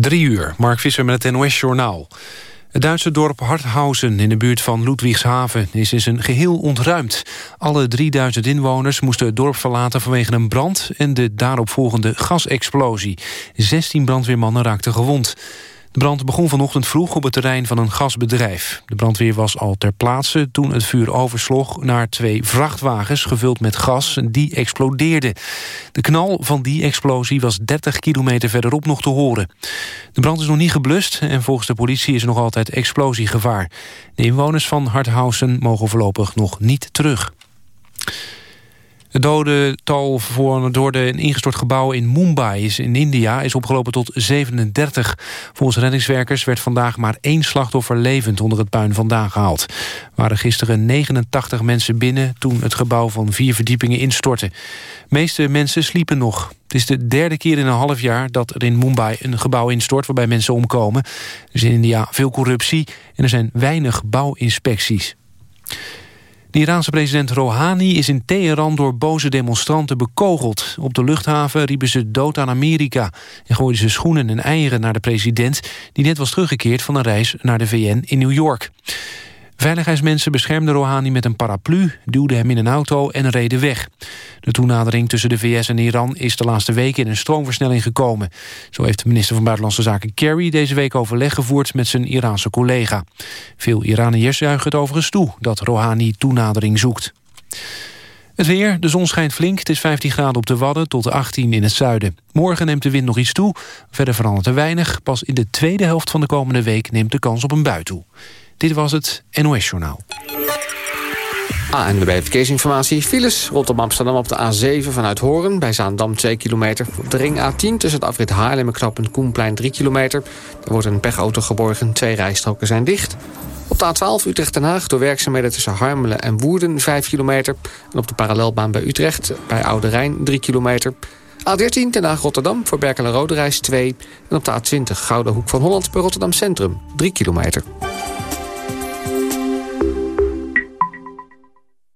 Drie uur, Mark Visser met het NOS-journaal. Het Duitse dorp Harthausen in de buurt van Ludwigshaven is in zijn geheel ontruimd. Alle 3000 inwoners moesten het dorp verlaten vanwege een brand en de daaropvolgende gasexplosie. 16 brandweermannen raakten gewond. De brand begon vanochtend vroeg op het terrein van een gasbedrijf. De brandweer was al ter plaatse toen het vuur oversloeg naar twee vrachtwagens gevuld met gas. Die explodeerden. De knal van die explosie was 30 kilometer verderop nog te horen. De brand is nog niet geblust en volgens de politie is er nog altijd explosiegevaar. De inwoners van Harthausen mogen voorlopig nog niet terug. Het dodental voor, door de ingestort gebouw in Mumbai in India is opgelopen tot 37. Volgens reddingswerkers werd vandaag maar één slachtoffer levend onder het puin vandaan gehaald. Er waren gisteren 89 mensen binnen toen het gebouw van vier verdiepingen instortte. De meeste mensen sliepen nog. Het is de derde keer in een half jaar dat er in Mumbai een gebouw instort waarbij mensen omkomen. Er is in India veel corruptie en er zijn weinig bouwinspecties. De Iraanse president Rouhani is in Teheran door boze demonstranten bekogeld. Op de luchthaven riepen ze dood aan Amerika... en gooiden ze schoenen en eieren naar de president... die net was teruggekeerd van een reis naar de VN in New York. Veiligheidsmensen beschermden Rouhani met een paraplu... duwden hem in een auto en reden weg. De toenadering tussen de VS en Iran is de laatste weken... in een stroomversnelling gekomen. Zo heeft de minister van Buitenlandse Zaken Kerry... deze week overleg gevoerd met zijn Iraanse collega. Veel Iraniërs juichen het overigens toe... dat Rouhani toenadering zoekt. Het weer, de zon schijnt flink. Het is 15 graden op de Wadden tot 18 in het zuiden. Morgen neemt de wind nog iets toe. Verder verandert er weinig. Pas in de tweede helft van de komende week neemt de kans op een bui toe. Dit was het NOS Journaal. ANWB Verkeersinformatie. Files rondom Amsterdam op de A7 vanuit Horen... bij Zaandam 2 kilometer. Op de ring A10 tussen het afrit Haarlem en knooppunt Koenplein 3 kilometer. Er wordt een pechauto geborgen, twee rijstroken zijn dicht. Op de A12 Utrecht-Den Haag door werkzaamheden tussen Harmelen en Woerden 5 kilometer. En op de parallelbaan bij Utrecht bij Oude Rijn 3 kilometer. A13 Den Haag-Rotterdam voor Berkelen-Rode reis 2. En op de A20 Gouden Hoek van Holland bij Rotterdam Centrum 3 kilometer.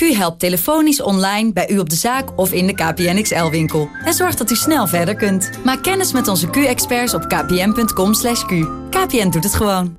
Q helpt telefonisch online bij u op de zaak of in de KPN XL-winkel. En zorgt dat u snel verder kunt. Maak kennis met onze Q-experts op kpn.com. /q. KPN doet het gewoon.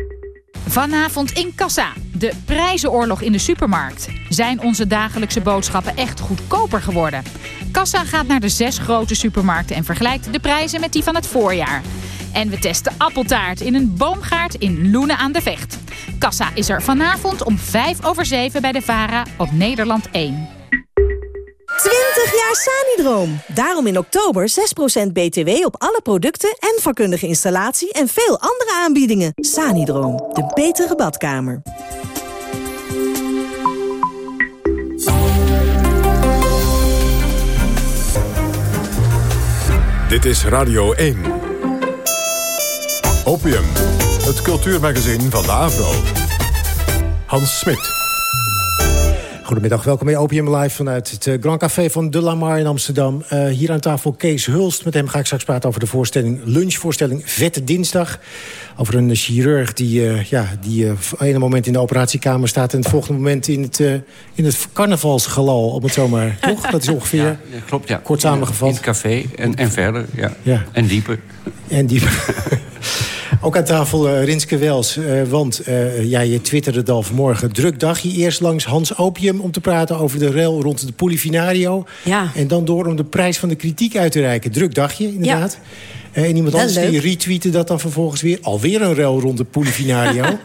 Vanavond in Kassa. De prijzenoorlog in de supermarkt. Zijn onze dagelijkse boodschappen echt goedkoper geworden? Kassa gaat naar de zes grote supermarkten en vergelijkt de prijzen met die van het voorjaar. En we testen appeltaart in een boomgaard in Loenen aan de Vecht. Kassa is er vanavond om 5 over 7 bij de VARA op Nederland 1. 20 jaar Sanidroom. Daarom in oktober 6% BTW op alle producten en vakkundige installatie en veel andere aanbiedingen. Sanidroom, de betere badkamer. Dit is Radio 1. Opium, het cultuurmagazin van de Avro. Hans Smit. Goedemiddag, welkom bij Opium Live vanuit het eh, Grand Café van De Lamar in Amsterdam. Uh, hier aan tafel Kees Hulst. Met hem ga ik straks praten over de voorstelling, lunchvoorstelling Vette Dinsdag. Over een chirurg die, uh, ja, die uh, ene moment in de operatiekamer staat... en het volgende moment in het, in het carnavalsgelal, om het zomaar, toch? Dat is ongeveer ja, klopt, ja. kort samengevat. In het café en, en verder, ja. ja. En dieper. En dieper. Ook aan tafel uh, Rinske Wels, uh, want uh, ja, je twitterde het al vanmorgen. Druk dagje eerst langs Hans Opium om te praten over de rel rond de Polifinario. Ja. En dan door om de prijs van de kritiek uit te reiken. Druk dagje, inderdaad. Ja. En iemand anders die retweette dat dan vervolgens weer. Alweer een rel rond de Polifinario.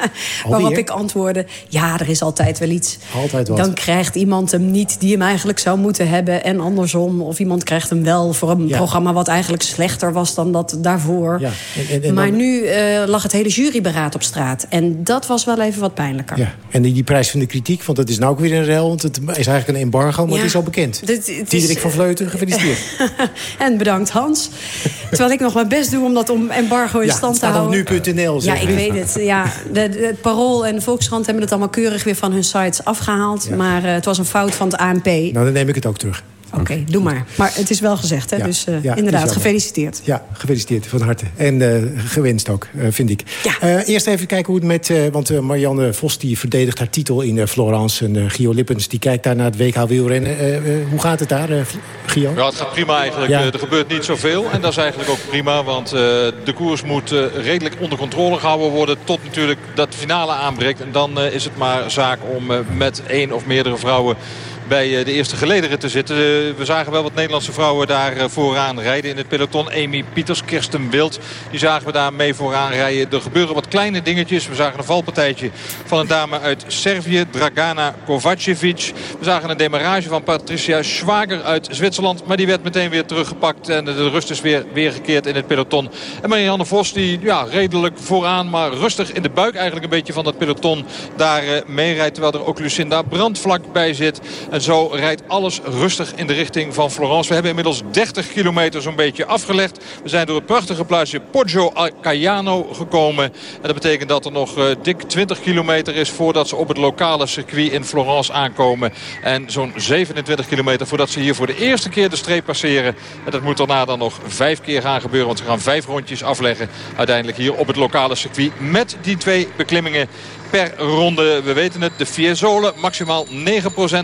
Waarop ik antwoordde, ja, er is altijd wel iets. Altijd wat. Dan krijgt iemand hem niet die hem eigenlijk zou moeten hebben. En andersom, of iemand krijgt hem wel voor een ja. programma... wat eigenlijk slechter was dan dat daarvoor. Ja. En, en, en maar dan... nu uh, lag het hele juryberaad op straat. En dat was wel even wat pijnlijker. Ja. En die, die prijs van de kritiek, want dat is nou ook weer een rel... want het is eigenlijk een embargo, maar ja. het is al bekend. Diederik van Vleuten, gefeliciteerd. en bedankt, Hans. Terwijl ik nog mijn best doe om dat om embargo in ja, stand te houden. nu.nl. Ja, ik weet het. Ja, de, de, het Parool en de Volkskrant hebben het allemaal keurig weer van hun sites afgehaald. Ja. Maar uh, het was een fout van het ANP. Nou, dan neem ik het ook terug. Oké, okay, doe maar. Maar het is wel gezegd, hè? Ja, dus uh, ja, inderdaad, gefeliciteerd. Ja, gefeliciteerd, van harte. En uh, gewenst ook, uh, vind ik. Ja. eerst even kijken hoe het met... want Marianne Vos die verdedigt haar titel in Florence. En Gio Lippens die kijkt daar naar het WK wielrennen. hoe gaat het daar, Gio? Ja, het gaat prima eigenlijk. Ja. er gebeurt niet zoveel. En dat is eigenlijk ook prima. Want de koers moet redelijk onder controle gehouden worden... tot natuurlijk dat finale aanbreekt. En dan is het maar zaak om met één of meerdere vrouwen bij de eerste gelederen te zitten. We zagen wel wat Nederlandse vrouwen daar vooraan rijden in het peloton. Amy Pieters, Kirsten Wild, die zagen we daar mee vooraan rijden. Er gebeuren wat kleine dingetjes. We zagen een valpartijtje van een dame uit Servië, Dragana Kovacevic. We zagen een demarrage van Patricia Schwager uit Zwitserland. Maar die werd meteen weer teruggepakt en de rust is weer, weer gekeerd in het peloton. En Marianne Vos, die ja, redelijk vooraan, maar rustig in de buik eigenlijk een beetje van dat peloton daar meerijdt. Terwijl er ook Lucinda Brandvlak bij zit. En zo rijdt alles rustig in de richting van Florence. We hebben inmiddels 30 kilometer zo'n beetje afgelegd. We zijn door het prachtige plaatsje Poggio Caiano gekomen. En dat betekent dat er nog uh, dik 20 kilometer is voordat ze op het lokale circuit in Florence aankomen. En zo'n 27 kilometer voordat ze hier voor de eerste keer de streep passeren. En dat moet daarna dan nog vijf keer gaan gebeuren. Want ze gaan vijf rondjes afleggen uiteindelijk hier op het lokale circuit. Met die twee beklimmingen per ronde. We weten het, de Fiesole maximaal 9%.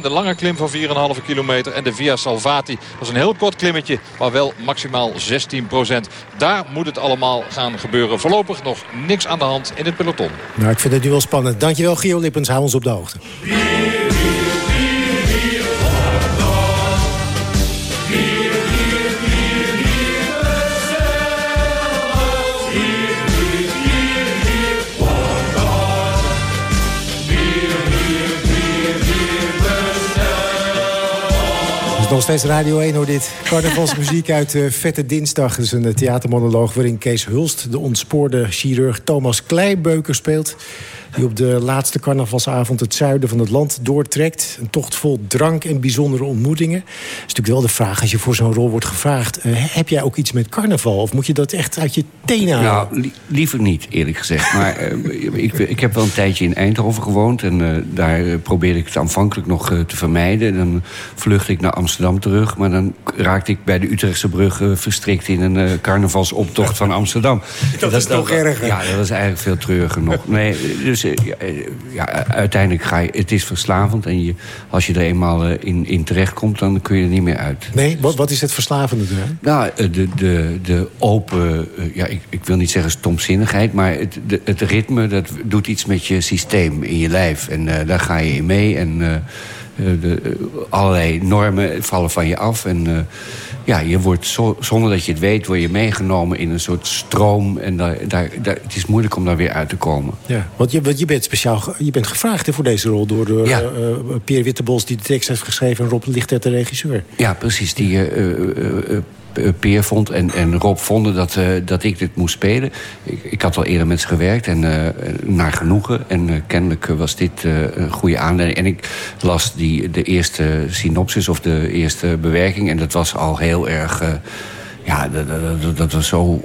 De lange klim van 4,5 kilometer. En de Via Salvati, dat is een heel kort klimmetje, maar wel maximaal 16%. Daar moet het allemaal gaan gebeuren. Voorlopig nog niks aan de hand in het peloton. Nou, ik vind het nu wel spannend. Dankjewel Gio Lippens, hou ons op de hoogte. Nog steeds Radio 1 hoor dit. Carnavalsmuziek uit uh, Vette Dinsdag. Dat is een theatermonoloog waarin Kees Hulst... de ontspoorde chirurg Thomas Kleibeuker speelt... die op de laatste carnavalsavond het zuiden van het land doortrekt. Een tocht vol drank en bijzondere ontmoetingen. Dat is natuurlijk wel de vraag, als je voor zo'n rol wordt gevraagd... Uh, heb jij ook iets met carnaval? Of moet je dat echt uit je tenen halen? Nou, li liever niet, eerlijk gezegd. Maar uh, ik, ik, heb wel een tijdje in Eindhoven gewoond... en uh, daar probeerde ik het aanvankelijk nog te vermijden. Dan vluchtte ik naar Amsterdam terug... maar dan raakte ik bij de Utrechtse brug verstrikt... in een carnavalsoptocht van Amsterdam. Dat, dat is nog erger. Ja, dat is eigenlijk veel treuriger nog. Nee, dus ja, ja, uiteindelijk ga je... Het is verslavend en je, als je er eenmaal in, in terechtkomt... dan kun je er niet meer uit. Nee, wat, wat is het verslavende eraan? Nou, de, de, de open... Ja, ik, ik wil niet zeggen stomzinnigheid... maar het, de, het ritme, dat doet iets met je systeem in je lijf. En uh, daar ga je in mee en... Uh, de, allerlei normen vallen van je af. En ja, je wordt zo, zonder dat je het weet, word je meegenomen in een soort stroom. En daar, daar, daar, het is moeilijk om daar weer uit te komen. Ja, want je, want je bent speciaal je bent gevraagd hè, voor deze rol door, door ja. uh, Peer Wittebos, die de tekst heeft geschreven, en Rob Lichtert, de regisseur. Ja, precies. Die Peer vond en, en Rob vonden dat, uh, dat ik dit moest spelen. Ik, ik had al eerder met ze gewerkt en uh, naar genoegen. En kennelijk was dit een goede aanleiding. En ik las die, de eerste synopsis of de eerste bewerking. En dat was al heel erg... ja, dat, dat, dat was zo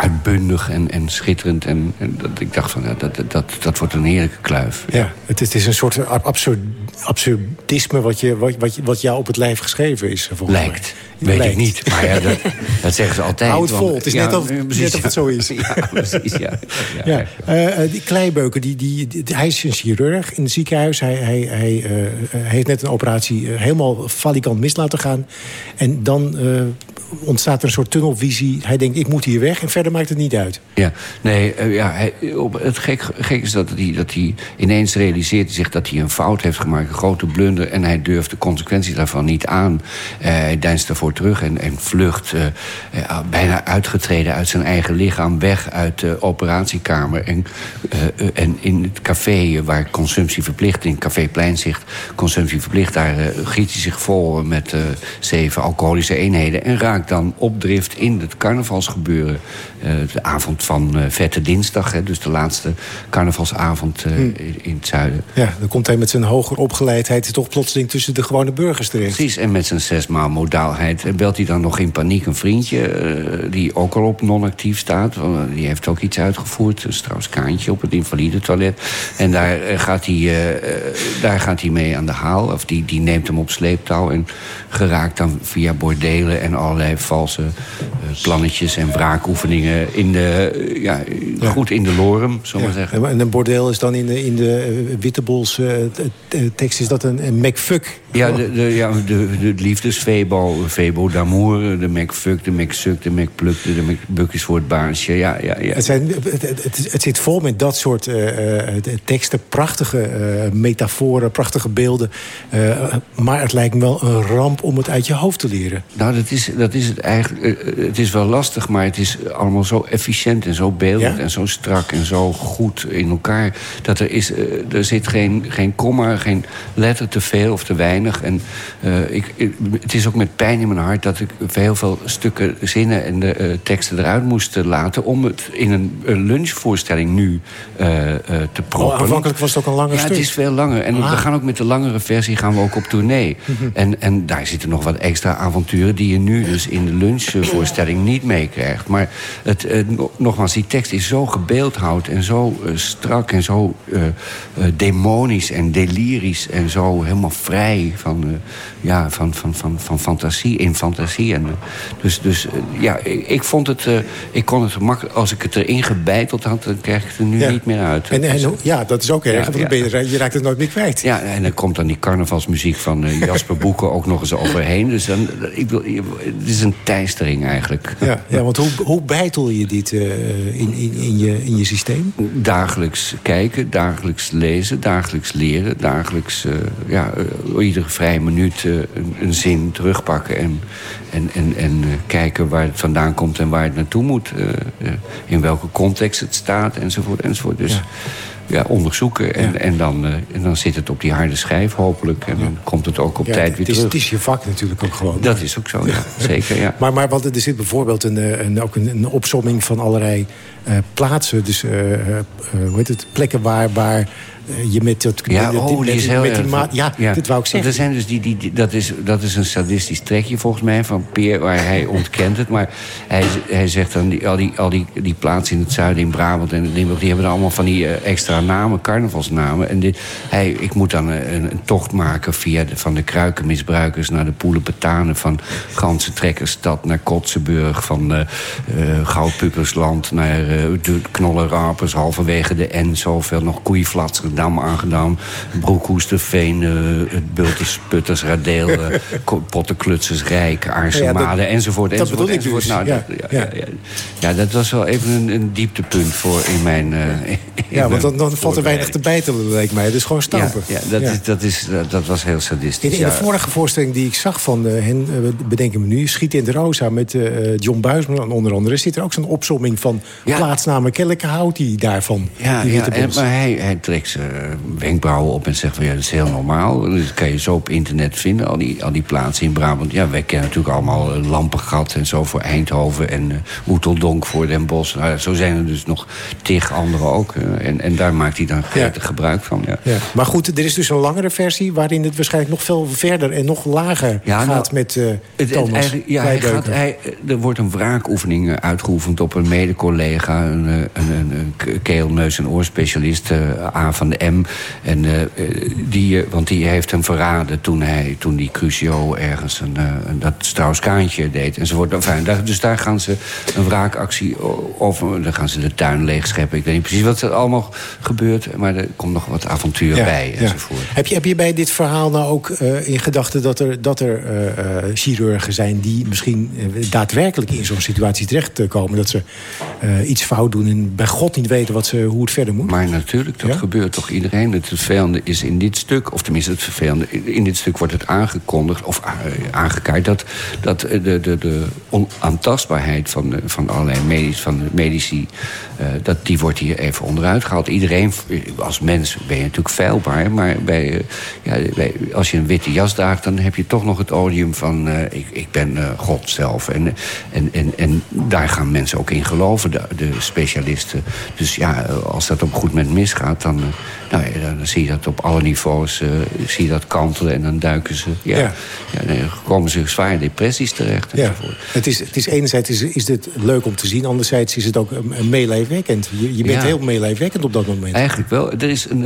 uitbundig en, en schitterend. En, en dat ik dacht van, ja, dat, dat, dat wordt een heerlijke kluif. Ja, het is, het is een soort absurd, absurdisme wat, je, wat, wat, wat jou op het lijf geschreven is. Lijkt. Weet Lijkt. ik niet, maar ja, dat, dat zeggen ze altijd. Hou het want- vol, het is ja, net of, precies, net of het zo is. Ja, precies, ja. ja. Eh, eh, die Kleibeuken, die, die, die- hij is een chirurg in het ziekenhuis. Hij, hij, hij eh, heeft net een operatie helemaal valikant mis laten gaan. En dan ontstaat er een soort tunnelvisie. Hij denkt, ik moet hier weg. En verder maakt het niet uit. Ja, nee, eh, ja, hij, op, het gek, gek is dat hij, dat hij ineens realiseert zich dat hij een fout heeft gemaakt, een grote blunder, en hij durft de consequenties daarvan niet aan. Eh, hij deinst ervoor terug en, en vlucht, eh, bijna uitgetreden uit zijn eigen lichaam, weg uit de operatiekamer. En, en in het café waar consumptie verplicht, in Café Pleinzicht, consumptie verplicht, daar giet hij zich vol met zeven alcoholische eenheden en raakt dan op drift in het carnavalsgebeuren. Eh, de avond van eh, Vette Dinsdag, hè, dus de laatste carnavalsavond eh, Hmm. in, het zuiden. Ja, dan komt hij met zijn hoger opgeleidheid... toch plotseling tussen de gewone burgers terecht. Precies, en met zijn zesmaal modaalheid belt hij dan nog in paniek een vriendje... die ook al op non-actief staat. Die heeft ook iets uitgevoerd, een Strauss-Kaantje op het invalide toilet. En daar, gaat hij, daar gaat hij mee aan de haal. Of die, die neemt hem op sleeptouw en geraakt dan via bordelen... en allerlei valse plannetjes en wraakoefeningen... In de, eh, ja, goed in de lorem, zullen we maar zeggen. En een bordeel is dan in de, in de eh, Wittebols eh, tekst is dat een, een McFuck. Ja, de, de, ja, de, de liefdesfebo, Febo d'amour, de McFuck, de McSuck, de McPluk, de McBuck is voor het baasje. Ja, ja, ja. Het, zijn, het, het, het- zit vol met dat soort eh, eh, teksten. Prachtige eh, metaforen, prachtige beelden. Eh, maar het lijkt me wel een ramp om het uit je hoofd te leren. Nou, dat is, dat is het eigenlijk. eh, Het is wel lastig, maar het is allemaal zo efficiënt en zo beeldend Ja? en zo strak en zo goed in elkaar. Dat er is, eh, er zit geen, geen komma, geen letter te veel of te weinig. En eh, ik, ik- het is ook met pijn in mijn hart dat ik heel veel stukken zinnen en de eh, teksten eruit moest laten om het in een, een lunchvoorstelling nu te proppen. Oh, aanvankelijk was het ook een langer ja, stuk. het is veel langer. En Ah. we gaan ook met de langere versie gaan we ook op tournee. En, en daar zitten nog wat extra avonturen... die je nu dus in de lunchvoorstelling niet meekrijgt. Maar het, eh, no- nogmaals, die tekst is zo gebeeldhouwd... en zo eh, strak en zo eh, demonisch en delirisch... en zo helemaal vrij van, ja, van, van, van, van fantasie, in fantasie. En, dus dus ja, ik, ik vond het... ik kon het makkelijk... Als ik het erin gebeiteld had, dan krijg ik het er nu Ja. niet meer uit. En, en, ja, dat is ook erg, Ja, want ja. je, raakt het nooit meer kwijt. Ja, en dan komt dan die carnavalsmuziek van Jasper Boeken ook nog eens overheen. Dus dan, ik wil, het is een teistering eigenlijk. Ja, ja want hoe, hoe bijtel je dit eh, in, in, in, je, in je systeem? Dagelijks kijken, dagelijks lezen, dagelijks leren... dagelijks eh, ja, eh, iedere vrije minuut een, een zin terugpakken... en, en, en, en kijken waar het vandaan komt en waar het naartoe moet. in welke context het staat, enzovoort, enzovoort. Dus ja, onderzoeken en, en, dan, eh, en dan zit het op die harde schijf hopelijk... en dan komt het ook op Ja, tijd weer het, is, terug. het is je vak natuurlijk ook gewoon. Dat is ook zo, ja. Zeker, ja. Maar, maar want er zit bijvoorbeeld een, eh, een, ook een, een opsomming van allerlei eh, plaatsen. Dus hoe heet het? plekken waar, waar je met dat... Ja, met, oh, die is heel met die ja, dit wou ik zeggen. Er zijn dus die, die, die- dat, is, dat is een sadistisch trekje volgens mij van Peer, waar hij ontkent het. Maar hij, hij zegt dan, die, al, die, al die, die plaatsen in het zuiden, in Brabant en in Limburg... die hebben dan allemaal van die eh, extra namen, carnavalsnamen. En dit, hij, ik moet dan een, een, tocht maken via de, van de kruikenmisbruikers... naar de Poelenpetanen, van Ganse Trekkerstad naar Kotsenburg... van eh eh, Goudpuppersland naar eh, de Knollenrapers... halverwege de N, zoveel nog Koeienflatskerdam aangedaan... Broekhoesterveen, eh het Bulters, Putters, Radeel... Pottenklutsers, Rijk, Aarsemade, Ja, enzovoort, dat enzovoort, bedoel ik enzovoort. dus, Nou, ja, dat, ja, ja. Dat was wel even een, een dieptepunt voor in mijn... eh, in Ja, want dan, mijn dan valt er weinig te bijtelen, leek mij. Dus gewoon stampen. Ja, dat. Is, dat, is, dat, was heel sadistisch. In, in de vorige voorstelling die ik zag van eh, hen, eh, bedenk ik me nu... Schiet in de Rosa met John Buisman onder andere... zit er ook zo'n opsomming van plaatsnamen. Kennelijk houdt hij daarvan. Ja, ja en, maar hij, hij trekt zijn wenkbrauwen op en zegt van ja, dat is heel normaal. Dat kan je zo op internet vinden, al die, al die plaatsen in Brabant. Ja, wij kennen natuurlijk allemaal eh, Lampengat en zo voor Eindhoven en uh, Oeteldonk voor Den Bosch. Nou, zo zijn er dus nog tig andere ook. eh, en, en daar maakt hij dan gretig gebruik van. Ja. Ja. Maar goed, er is dus een langere versie... waarin het waarschijnlijk nog veel verder en nog lager Ja, nou, gaat met eh Het- het Thomas ja, hij gaat, hij, er wordt een wraakoefening eh, uitgeoefend op een mede-collega... een, eh, een, een, een ke- keel, neus- en oorspecialist, eh A van de M. En, die, want die heeft hem verraden toen, hij, toen die Crucio ergens een, een, dat Strauss-Kaantje deed. Enzovoort. Enfin, daar, dus daar gaan ze een wraakactie over. Dan gaan ze de tuin leegscheppen. Ik weet niet precies wat er allemaal gebeurt. Maar er komt nog wat avontuur bij enzovoort. Heb, je, heb je bij dit verhaal nou ook in gedachten dat er, dat er chirurgen zijn... die misschien daadwerkelijk in zo'n situatie terechtkomen... dat ze iets fout doen en bij God niet weten wat ze, hoe het verder moet? Maar natuurlijk, dat gebeurt toch iedereen. Het vervelende is in dit stuk, of tenminste het vervelende... in dit stuk wordt het aangekondigd, of uh, aangekaart... dat, dat de, de, de onaantastbaarheid van, van allerlei medici, van medici... Dat, die wordt hier even onderuit gehaald. Iedereen, als mens ben je natuurlijk veilbaar... maar bij, ja, bij, als je een witte jas draagt... dan heb je toch nog het odium van... ik, ik ben God zelf. En, en, en, en daar gaan mensen ook in geloven, de, de specialisten. Dus ja, als dat op goed moment misgaat, dan, eh, nou ja, dan zie je dat op alle niveaus uh, zie je dat kantelen en dan duiken ze. Ja, ja. dan komen ze zware depressies terecht. Ja. Het is, het is enerzijds is, is het leuk om te zien, anderzijds is het ook een meeleefwekkend. Je, je bent heel meeleefwekkend op dat moment. Eigenlijk wel. Er is een,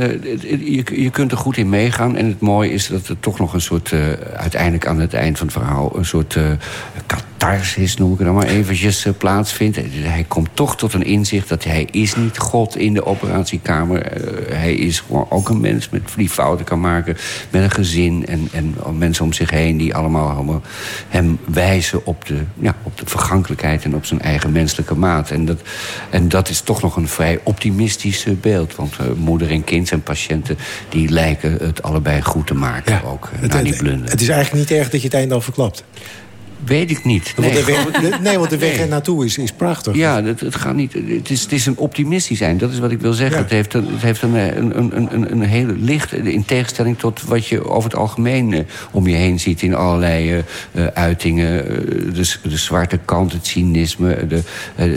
je, je kunt er goed in meegaan. En het mooie is dat er toch nog een soort, uh, uiteindelijk aan het eind van het verhaal, een soort catharsis, noem ik het dan maar eventjes, plaatsvindt. Hij komt toch tot een inzicht dat hij is niet God in de operatiekamer. Uh, hij is gewoon ook een mens met, die fouten kan maken. Met een gezin en, en mensen om zich heen die allemaal, hem wijzen op de, ja, op de vergankelijkheid en op zijn eigen menselijke maat. En dat, en dat is toch nog een vrij optimistisch beeld. Want uh, moeder en kind zijn patiënten die lijken het allebei goed te maken. Ja, ook, uh, het, het, het is eigenlijk niet erg dat je het einde al verklapt. Weet ik niet. Nee, want de weg, nee, want de weg er naartoe is, is prachtig. Ja, het, het, gaat niet, het, is, het is een optimistisch zijn. Dat is wat ik wil zeggen. Het heeft, een, het heeft een, een, een, een, een hele licht... in tegenstelling tot wat je over het algemeen uh, om je heen ziet... in allerlei uh, uitingen. Uh, de, de zwarte kant, het cynisme, de,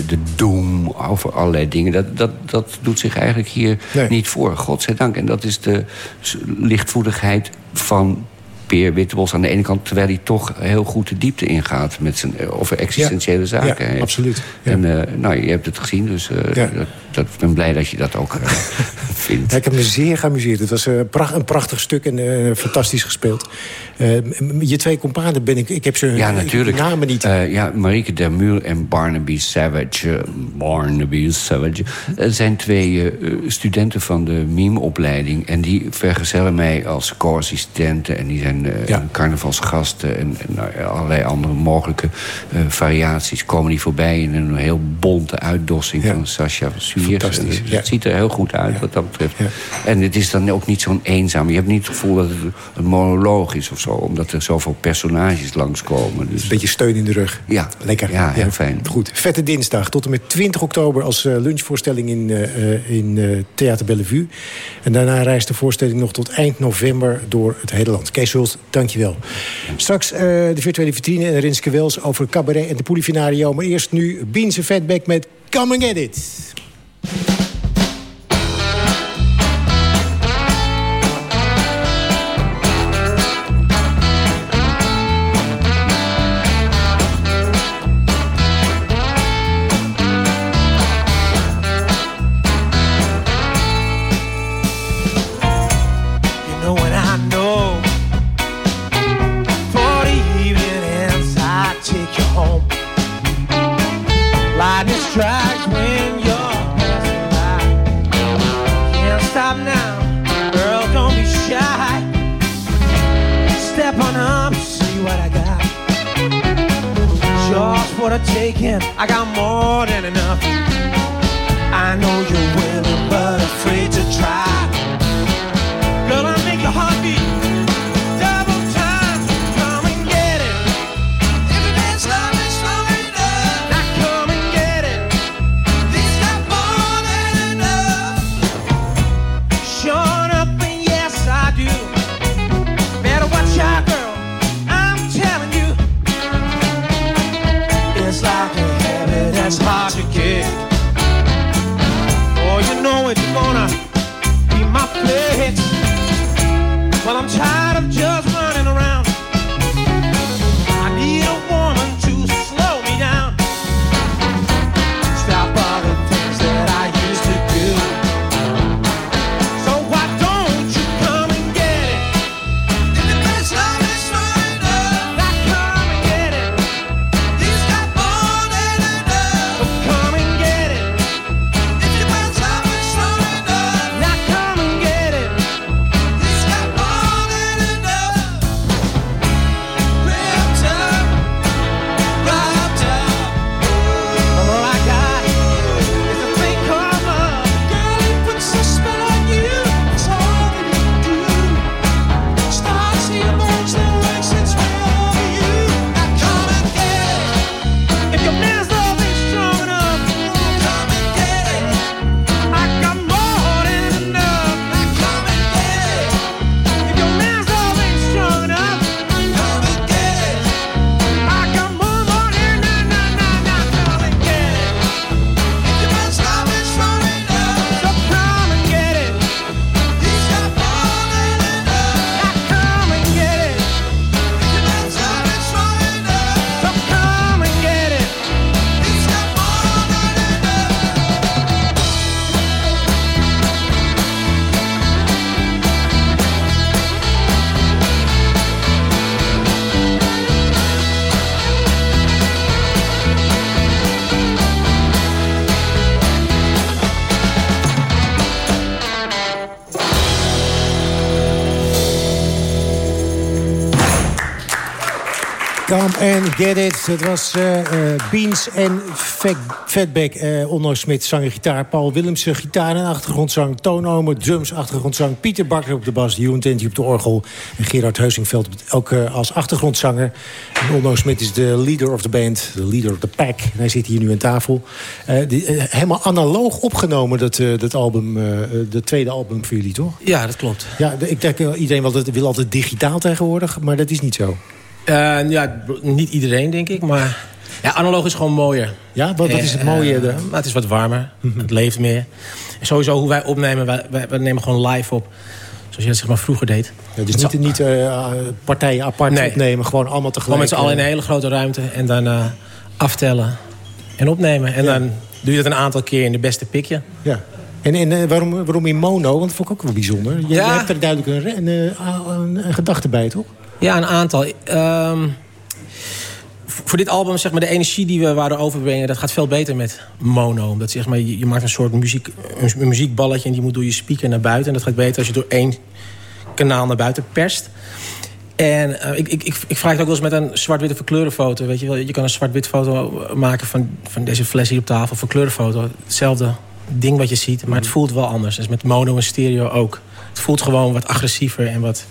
de doom... over allerlei dingen. Dat, dat, dat doet zich eigenlijk hier nee. niet voor. Godzijdank. En dat is de lichtvoedigheid van Peer Wittebos aan de ene kant... terwijl hij toch heel goed de diepte ingaat met zijn, over existentiële ja, zaken. Ja, absoluut. Ja. En uh, nou, je hebt het gezien, dus uh, ja. dat, dat, ik ben blij dat je dat ook uh, ik heb me zeer geamuseerd. Het was pracht, een prachtig stuk en fantastisch gespeeld. je twee companen ben ik... Ik heb ze ja, natuurlijk. namen niet. ja, Marieke Dermuur en Barnaby Savage. Barnaby Savage. zijn twee studenten van de meme-opleiding. En die vergezellen mij als co-assistenten. En die zijn uh, ja. carnavalsgasten en, en nou, allerlei andere mogelijke uh, variaties komen die voorbij in een heel bonte uitdossing ja. van Sascha Suiers. Het ja. ziet er heel goed uit wat dat betreft. En het is dan ook niet zo'n eenzaam. Je hebt niet het gevoel dat het een monoloog is of zo, omdat er zoveel personages langskomen. Dus... Een beetje steun in de rug. Ja, lekker. Ja, heel fijn. Goed. Vette dinsdag tot en met 20 oktober als uh, lunchvoorstelling in, in Theater Bellevue. En daarna reist de voorstelling nog tot eind november door het hele land. Kees Hult, dankjewel. Straks uh, de virtuele vitrine en Rinske Wels over cabaret en de Polifinario. Maar eerst nu Beans Fatback met Come and Get It. And get it. Het was uh, uh, Beans en Fatback. Uh, Onno Smit zang en gitaar. Paul Willemsen gitaar en achtergrondzang. Toon Omer, drums, achtergrondzang. Pieter Bakker op de bas. Jeroen op de orgel. En Gerard Heusingveld ook als achtergrondzanger. En Onno Smit is de leader of the band. De leader of the pack. En hij zit hier nu aan tafel. Die, helemaal analoog opgenomen, dat, dat album. de tweede album voor jullie, toch? Ja, dat klopt. Ja, ik denk iedereen wil altijd digitaal tegenwoordig. Maar dat is niet zo. Uh, ja, niet iedereen, denk ik. Maar ja, analoog is gewoon mooier. Ja, wat, wat is het mooie? Uh, het is wat warmer. Mhm. Het leeft meer. En sowieso hoe wij opnemen, wij, wij, nemen gewoon live op. Zoals je dat zeg maar vroeger deed. Ja, dus niet, niet uh, partijen apart nee. opnemen, gewoon allemaal tegelijk. Gewoon met z'n allen in een hele grote ruimte. En dan aftellen en opnemen. En ja. dan doe je dat een aantal keer in de beste pikje. Ja. En, en waarom, waarom in mono? Want dat vond ik ook wel bijzonder. Je, ja. hebt er duidelijk een, een, een, een gedachte bij, toch? Ja, een aantal. Um, voor dit album, zeg maar, de energie die we waren overbrengen... dat gaat veel beter met mono. Omdat zeg maar, je, maakt een soort muziek, muziekballetje... en die moet door je speaker naar buiten. En dat gaat beter als je door één kanaal naar buiten perst. En uh, ik, ik, ik, ik vraag het ook wel eens met een zwart-witte verkleurenfoto. Weet je, wel, je kan een zwart-wit foto maken van, van deze fles hier op tafel. Verkleurenfoto. Hetzelfde ding wat je ziet, maar het voelt wel anders. Dus met mono en stereo ook. Het voelt gewoon wat agressiever en wat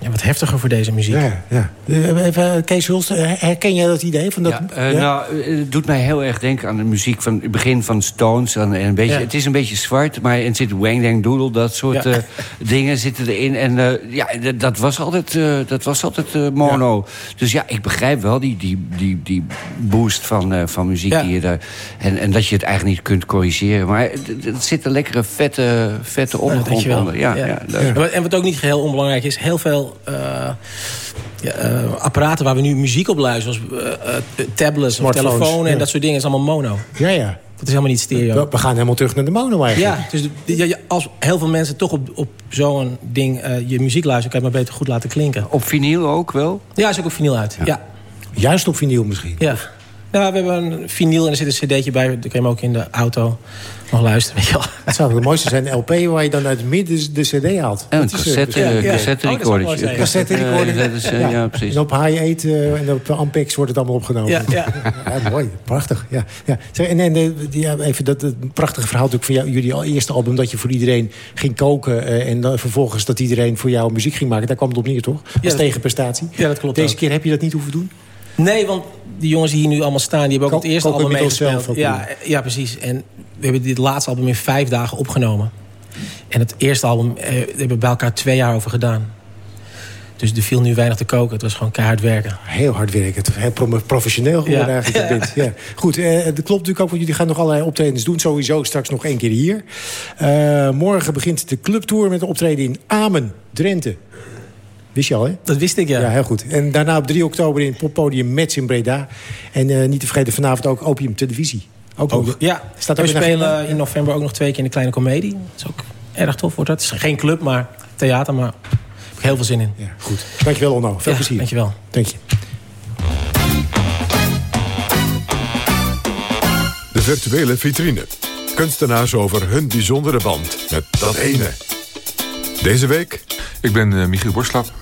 ja, wat heftiger voor deze muziek. Ja, ja. Eh, even, Kees Hulst, eh, herken jij dat idee? Van dat, ja, uh, Nou, het doet mij heel erg denken aan de muziek van het begin van Stones. En, een beetje, Het is een beetje zwart, maar er zit Wang Dang Doodle, dat soort uh, dingen zitten erin. En uh, ja, dat was altijd, dat was altijd mono. Dus ja, ik begrijp wel die, die, die, die boost van, van muziek die je daar... En, en dat je het eigenlijk niet kunt corrigeren. Maar het zit een lekkere vette, vette ondergrond onder. Ja, ja. En wat ook niet geheel onbelangrijk is, heel veel uh, ja, uh, apparaten waar we nu muziek op luisteren. Zoals uh, tablets of telefoon en dat soort dingen. is allemaal mono. Ja, ja. Dat is helemaal niet stereo. We, gaan helemaal terug naar de mono eigenlijk. Ja, dus ja, als heel veel mensen toch op, op zo'n ding je muziek luisteren... kan je maar beter goed laten klinken. Op vinyl ook wel? Ja, is ook op vinyl uit. Ja. Juist op vinyl misschien? Ja. Ja, we hebben een vinyl en er zit een cd'tje bij. Dan kun je hem ook in de auto nog luisteren. Weet je wel. Het zou het mooiste zijn, een LP waar je dan uit het midden de cd haalt. En een cassette, ja. cassette recordertje. cassette recorder. Ja, precies. En op high 8 uh, en op Ampex wordt het allemaal opgenomen. Ja, ja. ja mooi, prachtig. Ja, ja. En, en eh, ja, even dat het prachtige verhaal natuurlijk van jou, jullie eerste album... dat je voor iedereen ging koken uh, en dan vervolgens dat iedereen voor jou muziek ging maken. Daar kwam het op neer, toch? Als tegenprestatie. Ja, dat klopt Deze keer heb je dat niet hoeven doen? Nee, want die jongens die hier nu allemaal staan... die hebben ook het eerste album meegespeeld. Ja, ja, precies. En we hebben dit laatste album in vijf dagen opgenomen. En het eerste album eh, hebben we bij elkaar twee jaar over gedaan. Dus er viel nu weinig te koken. Het was gewoon keihard werken. Heel hard werken. Heel professioneel geworden ja. eigenlijk. Ja. ja. Goed, eh, dat klopt natuurlijk ook. Want jullie gaan nog allerlei optredens doen. Sowieso straks nog één keer hier. Uh, morgen begint de clubtour met een optreden in Amen, Drenthe. Wist je al, hè? Dat wist ik, ja. Ja, heel goed. En daarna op 3 oktober in het poppodium Mets in Breda. En uh, niet te vergeten vanavond ook Opium Televisie. Ook, ook ja, staat we spelen in november ook nog twee keer in de Kleine Comedie. Dat is ook erg tof. Wordt dat. Het is geen club, maar theater, maar heb ik heel veel zin in. Ja, goed. Dankjewel, Onno. Veel ja, plezier. Dankjewel. Dank je. De virtuele vitrine. Kunstenaars over hun bijzondere band met dat ene. Deze week... Ik ben uh, Michiel Borslap,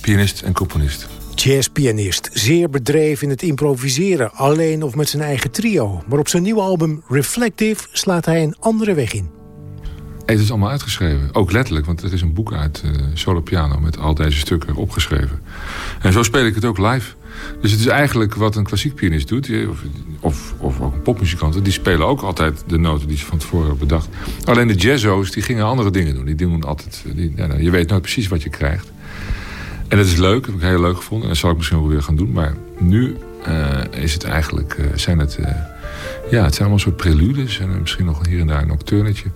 pianist en componist. Jazzpianist, zeer bedreven in het improviseren, alleen of met zijn eigen trio. Maar op zijn nieuwe album Reflective slaat hij een andere weg in. Het is allemaal uitgeschreven, ook letterlijk, want er is een boek uit uh, solo piano met al deze stukken opgeschreven. En zo speel ik het ook live. Dus het is eigenlijk wat een klassiek pianist doet, of, of, of ook een popmuzikant, die spelen ook altijd de noten die ze van tevoren hebben bedacht. Alleen de jazzo's, die gingen andere dingen doen. Die doen altijd, die, ja, nou, je weet nooit precies wat je krijgt. En dat is leuk, heb ik heel leuk gevonden. En dat zal ik misschien wel weer gaan doen. Maar nu uh, is het eigenlijk, uh, zijn het, uh, ja, het zijn allemaal soort preludes. En misschien nog hier en daar een nocturnetje.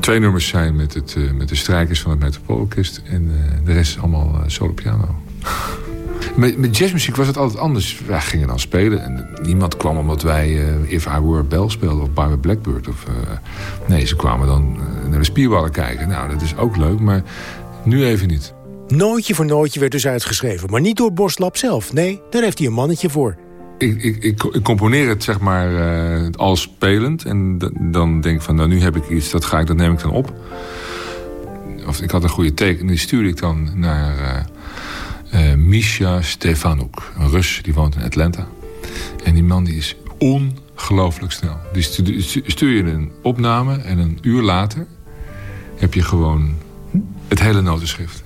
Twee nummers zijn met, het, met de strijkers van het Metropoolorkest. En de rest is allemaal solo piano. met, met, jazzmuziek was het altijd anders. Wij gingen dan spelen. En niemand kwam omdat wij If I Were Bell speelden. Of Barbara Blackbird. Of, nee, ze kwamen dan naar de spierballen kijken. Nou, dat is ook leuk. Maar nu even niet. Nootje voor nootje werd dus uitgeschreven. Maar niet door Boslap zelf. Nee, daar heeft hij een mannetje voor. Ik, ik, ik, ik componeer het zeg maar uh, al spelend. En dan denk ik van, nou nu heb ik iets, dat, ga ik, dat neem ik dan op. Of ik had een goede teken, die stuurde ik dan naar, Uh, Misha Stefanuk, een Rus, die woont in Atlanta. En die man die is ongelooflijk snel. Die stuur je een opname en een uur later heb je gewoon het hele notenschrift.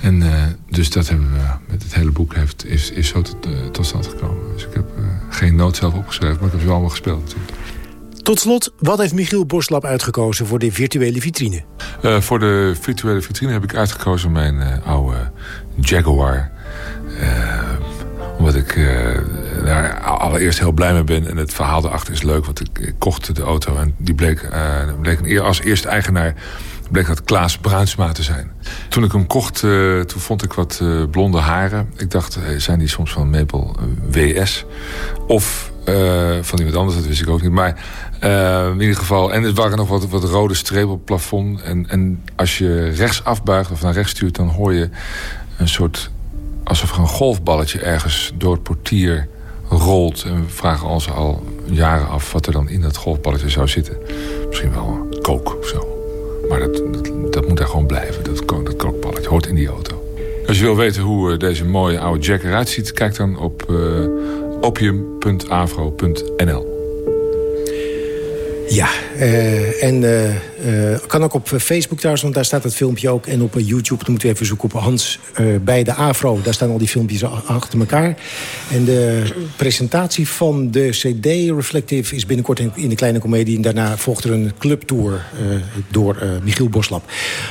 En uh, dus dat hebben we met het hele boek heeft, is, is zo tot, uh, tot stand gekomen. Dus ik heb uh, geen noot zelf opgeschreven, maar ik heb ze allemaal gespeeld natuurlijk. Tot slot, wat heeft Michiel Boslap uitgekozen voor de virtuele vitrine? voor de virtuele vitrine heb ik uitgekozen mijn oude Jaguar. omdat ik daar allereerst heel blij mee ben. En het verhaal erachter is leuk, want ik, ik kocht de auto... en die bleek, bleek een, als eerste eigenaar bleek dat Klaas Bruinsma te zijn. Toen ik hem kocht, uh, toen vond ik wat uh, blonde haren. Ik dacht, uh, zijn die soms van Maple WS? Of van iemand anders, dat wist ik ook niet. Maar in ieder geval, en er waren nog wat, wat rode strepen op het plafond. En, en als je rechts afbuigt of naar rechts stuurt... dan hoor je een soort, alsof er een golfballetje ergens door het portier rolt. En we vragen ons al jaren af wat er dan in dat golfballetje zou zitten. Misschien wel kook of zo. Maar dat, dat, moet daar gewoon blijven. Dat, dat kookballetje hoort in die auto. Als je wil weten hoe uh, deze mooie oude Jack eruit ziet... kijk dan op uh, opium.avro.nl. Ja, uh, en uh, kan ook op Facebook trouwens, want daar staat het filmpje ook. En op YouTube, dan moeten we even zoeken op Hans bij de Afro. Daar staan al die filmpjes achter elkaar. En de presentatie van de CD Reflective is binnenkort in de Kleine Comedie. En daarna volgt er een clubtour door Michiel Boslap.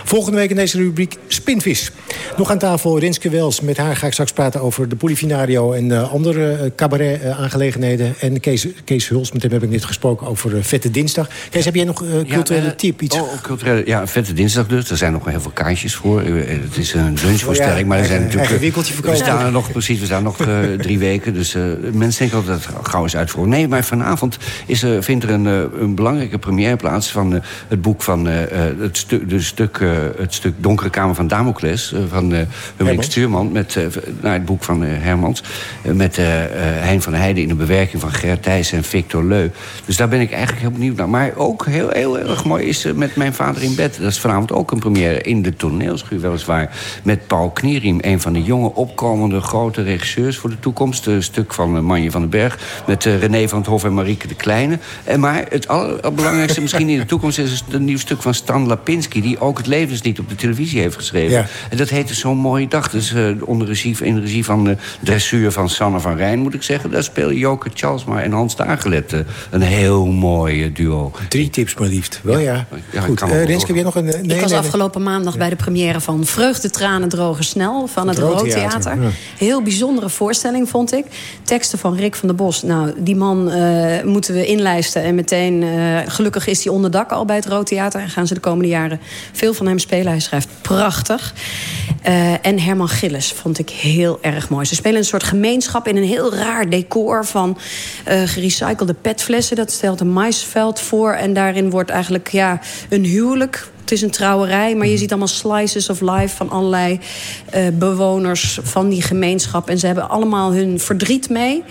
Volgende week in deze rubriek Spinvis. Nog aan tafel Rinske Wels. Met haar ga ik straks praten over de Polifinario en andere cabaret-aangelegenheden. en Kees, Kees Huls, met hem heb ik net gesproken over Vette Dinsdag. Kees, heb jij nog uh, culturele ja, tip? Oh, culturele, ja, Vette Dinsdag dus. Er zijn nog heel veel kaartjes voor. Het is een lunchvoorstelling, maar er zijn natuurlijk... Winkeltje verkopen. We staan er nog, precies, we staan nog uh, drie weken. Dus uh, mensen denken altijd dat het gauw is uitvoeren. Nee, maar vanavond is, uh, vindt er een, een belangrijke première plaats... van het boek van het, stu de stuk, het stuk Donkere Kamer van Damocles... van uh, Humming Stuurman, met, naar het boek van Hermans... met Hein van Heijden in de bewerking van Gert Thijs en Victor Leu. Dus daar ben ik eigenlijk heel benieuwd naar. Maar ook heel, heel, heel erg mooi is met Mijn Vader in Bed. Dat is vanavond ook een première in de toneelschuur weliswaar. Met Paul Knieriem, een van de jonge opkomende grote regisseurs voor de toekomst. Een stuk van Manje van den Berg. Met René van het Hof en Marieke de Kleine. En maar het allerbelangrijkste misschien in de toekomst... is een nieuw stuk van Stan Lapinski... die ook het levenslied op de televisie heeft geschreven. Ja. En dat heette Zo'n Mooie Dag. Dus uh, onder regie, in regie van de dressuur van Sanne van Rijn, moet ik zeggen. Daar spelen Joke Charlesma en Hans Dagelet een heel mooi duo. Drie tips maar liefst. Wel ja. ja. Goed. Uh, Renske, heb je nog een... Nee, ik was nee, afgelopen nee. maandag bij de première van Vreugdetranen drogen snel... van het, het Rood Theater. Ja. Heel bijzondere voorstelling, vond ik. Teksten van Rick van der Bos. Nou, die man uh, moeten we inlijsten. En meteen, uh, gelukkig is hij onder dak al bij het Rood Theater... en gaan ze de komende jaren veel van hem spelen. Hij schrijft prachtig. Uh, en Herman Gillis vond ik heel erg mooi. Ze spelen een soort gemeenschap in een heel raar decor... van gerecyclede petflessen. Dat stelt een maisveld voor. En daarin wordt eigenlijk ja, een huwelijk het is een trouwerij, maar je mhm. ziet allemaal slices of life van allerlei uh, bewoners van die gemeenschap. En ze hebben allemaal hun verdriet mee.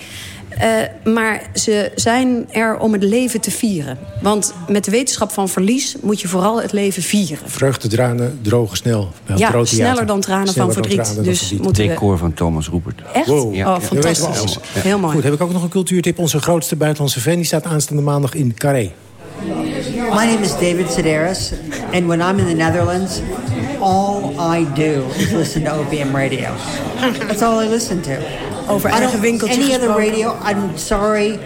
Uh, maar ze zijn er om het leven te vieren. Want met de wetenschap van verlies moet je vooral het leven vieren. Vreugdetranen drogen snel. Ja, sneller dan tranen sneller van verdriet. Dan dus het decor van Thomas Roepert. Echt? Wow. Ja. Oh, fantastisch. Heel mooi. Goed, heb ik ook nog een cultuurtip. Onze grootste buitenlandse fan die staat aanstaande maandag in Carré. My name is David Sedaris, and when I'm in the Netherlands, all I do is listen to OPM radio. That's all I listen to. Over Any other radio, I'm sorry,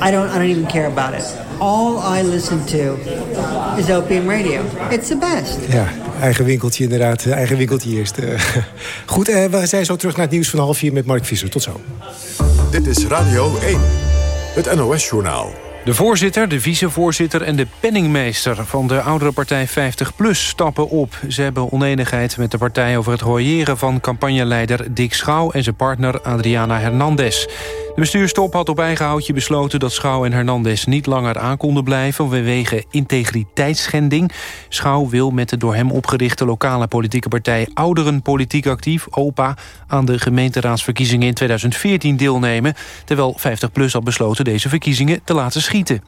I don't, I don't even care about it. All I listen to is OPM radio. It's the best. Ja, eigen winkeltje inderdaad. Eigen winkeltje eerst. Goed, uh, we zijn zo terug naar het nieuws van half vier met Mark Visser. Tot zo. Dit is Radio 1, het NOS-journaal. De voorzitter, de vicevoorzitter en de penningmeester van de oudere partij 50PLUS stappen op. Ze hebben oneenigheid met de partij over het royeren van campagneleider Dick Schouw en zijn partner Adriana Hernandez. De bestuurstop had op eigen houtje besloten dat Schouw en Hernandez niet langer aan konden blijven vanwege integriteitsschending. Schouw wil met de door hem opgerichte lokale politieke partij Ouderen Politiek Actief, OPA, aan de gemeenteraadsverkiezingen in 2014 deelnemen, terwijl 50PLUS had besloten deze verkiezingen te laten schieten.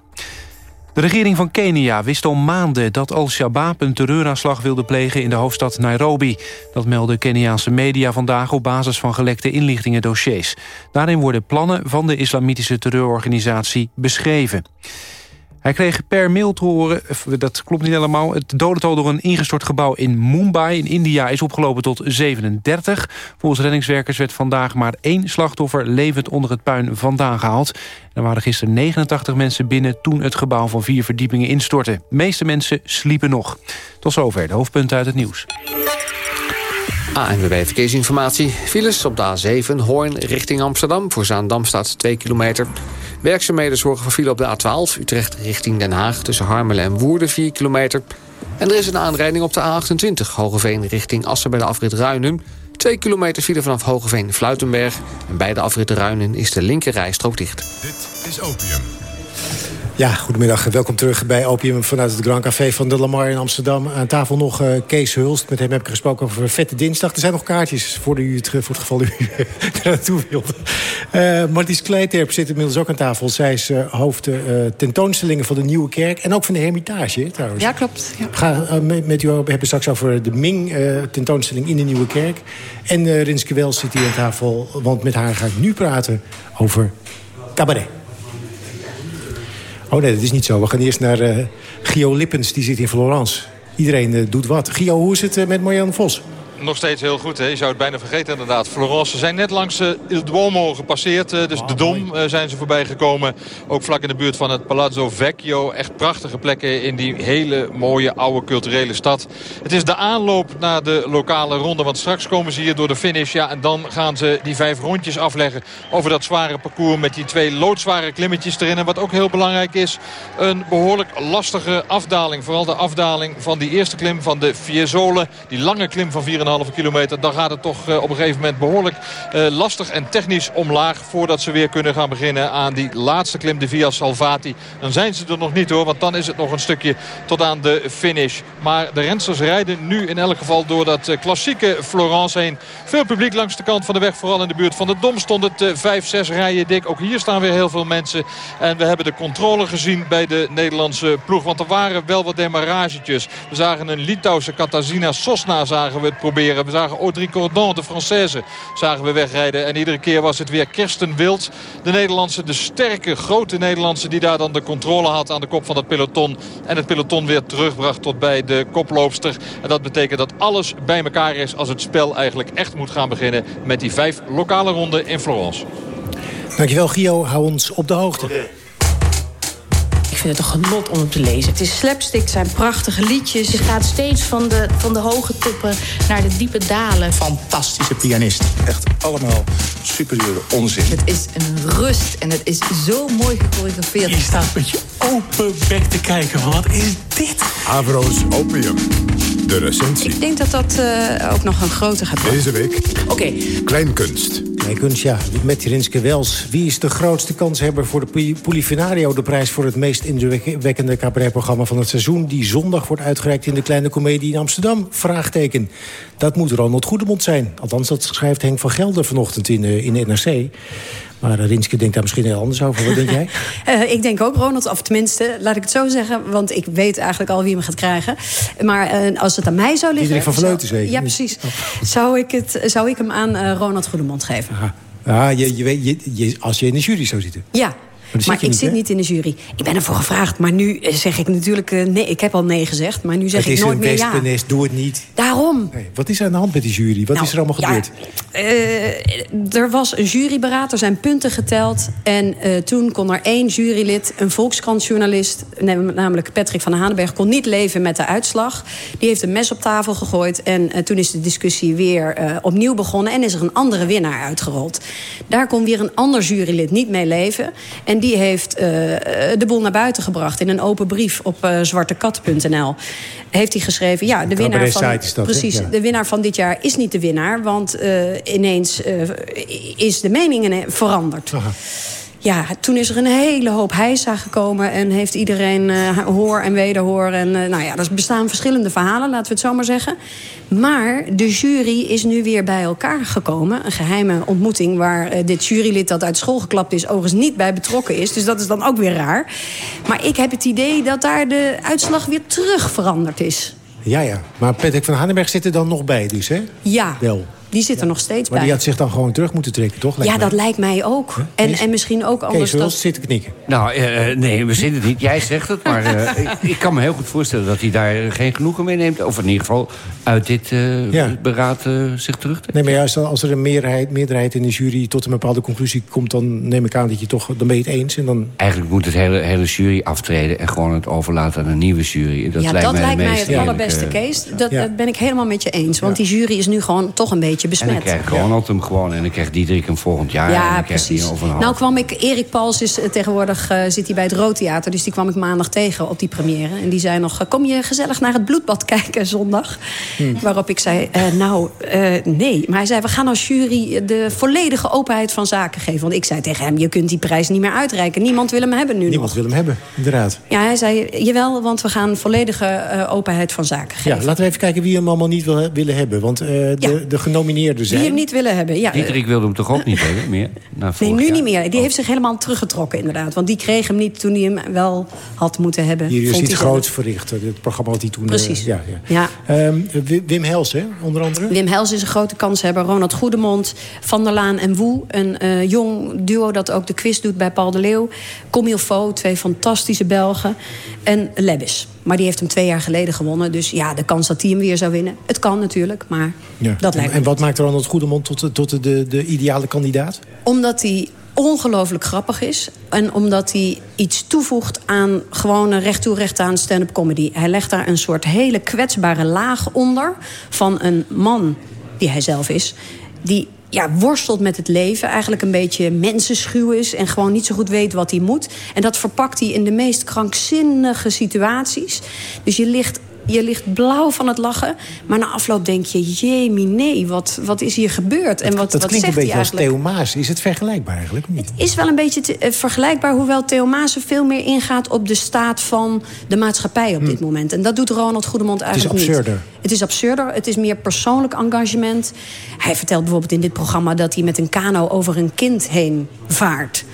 De regering van Kenia wist al maanden dat Al-Shabaab een terreuraanslag wilde plegen in de hoofdstad Nairobi. Dat melden Keniaanse media vandaag op basis van gelekte inlichtingendossiers. Daarin worden plannen van de islamitische terreurorganisatie beschreven. Hij kreeg per mail te horen, dat klopt niet helemaal... het dodental door een ingestort gebouw in Mumbai in India... is opgelopen tot 37. Volgens reddingswerkers werd vandaag maar één slachtoffer... levend onder het puin vandaan gehaald. Er waren gisteren 89 mensen binnen... toen het gebouw van vier verdiepingen instortte. De meeste mensen sliepen nog. Tot zover de hoofdpunten uit het nieuws. ANWB Verkeersinformatie. Files op de A7 Hoorn richting Amsterdam. Voor Zaandam staat 2 kilometer. Werkzaamheden zorgen voor file op de A12 Utrecht richting Den Haag... tussen Harmelen en Woerden 4 kilometer. En er is een aanrijding op de A28 Hogeveen richting Assen bij de afrit Ruinen. 2 kilometer file vanaf Hogeveen-Fluitenberg. En bij de afrit Ruinen is de linker rijstrook dicht. Dit is Opium. Ja, goedemiddag. Welkom terug bij Opium vanuit het Grand Café van de Lamar in Amsterdam. Aan tafel nog uh, Kees Hulst. Met hem heb ik gesproken over Vette Dinsdag. Er zijn nog kaartjes voor, u het, voor het geval u er naartoe wilt. Uh, Marties Kleiterp zit inmiddels ook aan tafel. Zij is uh, hoofd tentoonstellingen van de Nieuwe Kerk. En ook van de Hermitage, trouwens. Ja, klopt. Ja. Ga met, met u hebben straks over de Ming tentoonstelling in de Nieuwe Kerk. En Rinske Wels zit hier aan tafel. Want met haar ga ik nu praten over cabaret. Oh nee, dat is niet zo. We gaan eerst naar uh, Gio Lippens, die zit in Florence. Iedereen uh, doet wat. Gio, hoe is het uh, met Marjan Vos? Nog steeds heel goed. Hè? Je zou het bijna vergeten inderdaad. Florence ze zijn net langs uh, Il Duomo gepasseerd. Uh, dus de Dom uh, zijn ze voorbij gekomen. Ook vlak in de buurt van het Palazzo Vecchio. Echt prachtige plekken in die hele mooie oude culturele stad. Het is de aanloop naar de lokale ronde. Want straks komen ze hier door de finish. Ja, en dan gaan ze die vijf rondjes afleggen over dat zware parcours. Met die twee loodzware klimmetjes erin. En wat ook heel belangrijk is. Een behoorlijk lastige afdaling. Vooral de afdaling van die eerste klim van de Fiesole. Die lange klim van 4,5 kilometer. Dan gaat het toch uh, op een gegeven moment behoorlijk uh, lastig en technisch omlaag. Voordat ze weer kunnen gaan beginnen aan die laatste klim, de Via Salvati. Dan zijn ze er nog niet hoor, want dan is het nog een stukje tot aan de finish. Maar de rensters rijden nu in elk geval door dat uh, klassieke Florence heen. Veel publiek langs de kant van de weg, vooral in de buurt van de Dom stond het 5, 6 rijen dik. Ook hier staan weer heel veel mensen. En we hebben de controle gezien bij de Nederlandse ploeg. Want er waren wel wat demaragetjes. We zagen een Litouwse Katarzyna Sosna zagen we het proberen. We zagen Audrey Cordon, de Française, zagen we wegrijden. En iedere keer was het weer Kirsten Wild. De Nederlandse, de sterke, grote Nederlandse... die daar dan de controle had aan de kop van het peloton. En het peloton weer terugbracht tot bij de koploopster. En dat betekent dat alles bij elkaar is... als het spel eigenlijk echt moet gaan beginnen... met die vijf lokale ronden in Florence. Dankjewel, Gio. Hou ons op de hoogte. Ik vind het een genot om hem te lezen. Het is slapstick, het zijn prachtige liedjes. Je gaat steeds van de, van de hoge toppen naar de diepe dalen. Fantastische pianist. Echt allemaal superieure onzin. Het is een rust en het is zo mooi gechoreografeerd. Je staat met je open bek te kijken. Wat is dit? Avro's Opium. De recensie. Ik denk dat dat uh, ook nog een grote gaat worden. Deze week. Oké. Okay. Kleinkunst. Kleinkunst, ja. Met Rinske Wels. Wie is de grootste kanshebber voor de Polifinario? De prijs voor het meest indrukwekkende cabaretprogramma van het seizoen... die zondag wordt uitgereikt in de Kleine Comedie in Amsterdam? Vraagteken. Dat moet Ronald Goedemond zijn. Althans, dat schrijft Henk van Gelder vanochtend in, uh, in de NRC. Maar uh, Rinske denkt daar misschien heel anders over. Wat denk jij? uh, ik denk ook Ronald, of tenminste, laat ik het zo zeggen... want ik weet eigenlijk al wie hem gaat krijgen. Maar uh, als het aan mij zou liggen... Iedereen van Vleuten zeker? Ja, precies. Oh. Zou, ik het, zou ik hem aan Ronald Goedemond geven. Aha. Ja, je, je weet, je, je, als je in de jury zou zitten. Ja, maar, maar ik niet, zit hè? niet in de jury. Ik ben ervoor gevraagd, maar nu zeg ik natuurlijk... Uh, nee, ik heb al nee gezegd, maar nu zeg het ik nooit meer ja. Het is een doe het niet. Daarom. Nee, wat is er aan de hand met die jury? Wat nou, is er allemaal gebeurd? Ja, uh, er was een juryberaad, er zijn punten geteld. En uh, toen kon er één jurylid, een Volkskrantjournalist... namelijk Patrick van Hanenberg, kon niet leven met de uitslag. Die heeft een mes op tafel gegooid. En toen is de discussie weer opnieuw begonnen. En is er een andere winnaar uitgerold. Daar kon weer een ander jurylid niet mee leven. En die heeft de boel naar buiten gebracht in een open brief op uh, zwartekat.nl. Heeft hij geschreven, ja, de winnaar, van, dat, precies, ja. de winnaar van dit jaar is niet de winnaar. Want ineens is de mening veranderd. Aha. Ja, toen is er een hele hoop heisa gekomen... en heeft iedereen uh, hoor en wederhoor. En, uh, nou ja, er bestaan verschillende verhalen, laten we het zo maar zeggen. Maar de jury is nu weer bij elkaar gekomen. Een geheime ontmoeting waar uh, dit jurylid dat uit school geklapt is... overigens niet bij betrokken is, dus dat is dan ook weer raar. Maar ik heb het idee dat daar de uitslag weer terug veranderd is. Ja, ja. Maar Patrick van Hanenberg zit er dan nog bij dus, hè? Ja. Wel. Die zit er nog steeds Maar bij. die had zich dan gewoon terug moeten trekken, toch? Lijkt ja, mij. dat lijkt mij ook. En, en misschien ook anders... Kees dat... zit te knikken. Nou, eh, nee, we zitten niet. Jij zegt het, maar eh, ik, ik kan me heel goed voorstellen... dat hij daar geen genoegen mee neemt. Of in ieder geval uit dit eh, Ja. beraad eh, zich terugtrekt. Nee, maar juist als er een meerderheid, meerderheid in de jury tot een bepaalde conclusie komt... dan neem ik aan dat je toch, dan ben je het eens. En dan... Eigenlijk moet het hele, hele jury aftreden... en gewoon het overlaten aan een nieuwe jury. Dat ja, lijkt dat mij, lijkt mij het allerbeste, Kees. Dat, Ja. dat ben ik helemaal met je eens. Want die jury is nu gewoon toch een beetje En dan besmet. krijgt Ronald hem gewoon en dan krijgt Diederik hem volgend jaar. en Ja, precies. over een half. Nou kwam ik, Erik Pauls is eh, tegenwoordig eh, zit hij bij het Roodtheater. Dus die kwam ik maandag tegen op die première. En die zei nog, eh, kom je gezellig naar het bloedbad kijken zondag? Hmm. Waarop ik zei, nou, eh, nee. Maar hij zei, we gaan als jury de volledige openheid van zaken geven. Want ik zei tegen hem, je kunt die prijs niet meer uitreiken. Niemand wil hem hebben nu Niemand nog. wil hem hebben, inderdaad. Ja, hij zei, jawel, want we gaan volledige eh, openheid van zaken geven. Ja, laten we even kijken wie hem allemaal niet wil, willen hebben. Want eh, de, de genomineerden zijn... Die hem niet willen hebben, ja. Diederik wilde hem toch ook niet hebben meer? Nee, nu jaar? niet meer. Die heeft zich helemaal teruggetrokken, inderdaad. Want die kreeg hem niet toen hij hem wel had moeten hebben. Hier is iets groots verricht. Het programma had hij toen... eh, Precies. ja, ja. Ja. Ehm, Wim- Hels, hè, onder andere. Wim Hels is een grote kanshebber. Ronald Goedemond, Van der Laan en Woe. Een eh, jong duo dat ook de quiz doet bij Paul de Leeuw. Comil Fo, twee fantastische Belgen. En Lebbis. Maar die heeft hem twee jaar geleden gewonnen. Dus ja, de kans dat hij hem weer zou winnen. Het kan natuurlijk, maar Ja. dat lijkt me. en wat maakt Ronald Goedemond tot, tot de, de, de ideale kandidaat? Omdat hij ongelooflijk grappig is. En omdat hij iets toevoegt aan gewone recht toe recht aan stand-up comedy. Hij legt daar een soort hele kwetsbare laag onder... van een man, die hij zelf is... die ja, worstelt met het leven, eigenlijk een beetje mensenschuw is... en gewoon niet zo goed weet wat hij moet. En dat verpakt hij in de meest krankzinnige situaties. Dus je ligt je ligt blauw van het lachen. Maar na afloop denk je, jee, nee, wat, wat is hier gebeurd? En wat, dat wat klinkt een zegt beetje als? Theo Maas. Is het vergelijkbaar eigenlijk? niet? is wel een beetje te- eh, vergelijkbaar... hoewel Theo Maassen veel meer ingaat op de staat van de maatschappij op dit moment. En dat doet Ronald Goedemond eigenlijk niet. absurder. Het is absurder. Het is meer persoonlijk engagement. Hij vertelt bijvoorbeeld in dit programma... dat hij met een kano over een kind heen vaart.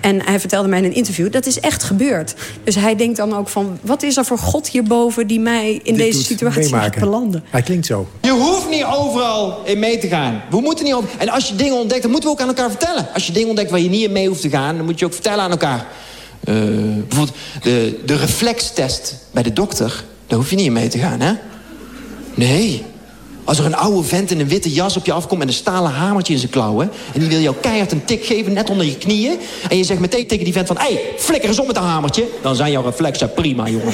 En hij vertelde mij in een interview, dat is echt gebeurd. Dus hij denkt dan ook van, wat is er voor God hierboven... die mij in Dit deze situatie laat belanden? Hij klinkt zo. Je hoeft niet overal in mee te gaan. We moeten niet op... En als je dingen ontdekt, dan moeten we ook aan elkaar vertellen. Als je dingen ontdekt waar je niet in mee hoeft te gaan... dan moet je ook vertellen aan elkaar. Eh, bijvoorbeeld de, de reflextest bij de dokter... daar hoef je niet in mee te gaan, hè? Nee. Als er een oude vent in een witte jas op je afkomt... met een stalen hamertje in zijn klauwen... en die wil jou keihard een tik geven, net onder je knieën... en je zegt meteen tegen die vent van... hé, hey, flikker eens op met dat hamertje... dan zijn jouw reflexen prima, jongen.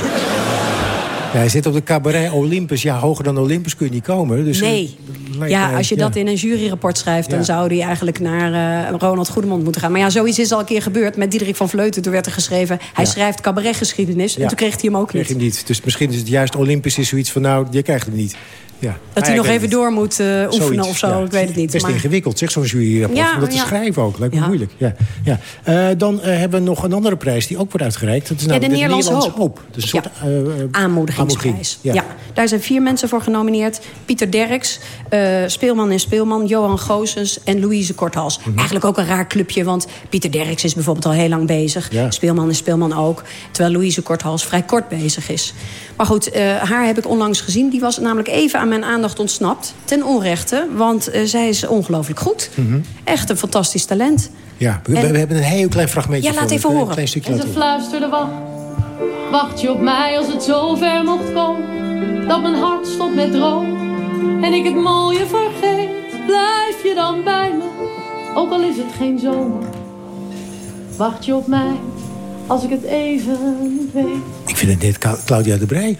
Ja, hij zit op de cabaret Olympus. Ja, hoger dan Olympus kun je niet komen. Dus, Nee. eh, Ja, mij- als je ja. dat in een juryrapport schrijft... dan Ja. zou die eigenlijk naar eh, Ronald Goedemond moeten gaan. Maar ja, zoiets is al een keer gebeurd met Diederik van Vleuten. Toen werd er geschreven, hij Ja. schrijft cabaretgeschiedenis. En toen kreeg hij hem ook Kreeg niet. je niet. Dus misschien is het juist Olympus is zoiets van... nou, je krijgt hem niet. Ja. Dat hij nog even door moet eh, oefenen Zoiets, of zo, ja. ik weet het niet. Best maar... ingewikkeld, zeg, zo'n juryrapport. Ja, om dat te schrijven ook, lijkt me moeilijk. Ja, ja. Eh, dan eh, hebben we nog een andere prijs die ook wordt uitgereikt. Dat is namelijk de Nederlandse Nederlandse Hoop. Is een soort Ja. eh, eh, Aanmoedigingsprijs. Ja. Daar zijn vier mensen voor genomineerd. Pieter Derks, eh, Speelman en Speelman, Johan Goossens en Louise Korthals. Mhm. Eigenlijk ook een raar clubje, want Pieter Derks is bijvoorbeeld al heel lang bezig. Ja. Speelman en Speelman ook. Terwijl Louise Korthals vrij kort bezig is. Maar goed, eh, haar heb ik onlangs gezien. Die was namelijk even aan mijn aandacht ontsnapt. Ten onrechte, want eh, zij is ongelooflijk goed. Mhm. Echt een fantastisch talent. Ja, we, En- we hebben een heel klein fragmentje Ja, laat van. even Een horen. klein stukje En ze fluisterde wacht. Wacht je op mij als het zover mocht komen. Dat mijn hart stopt met droom. En ik het mooie vergeet. Blijf je dan bij me. Ook al is het geen zomer. Wacht je op mij als ik het even niet weet. Ik vind het net Cla- Claudia de Brij.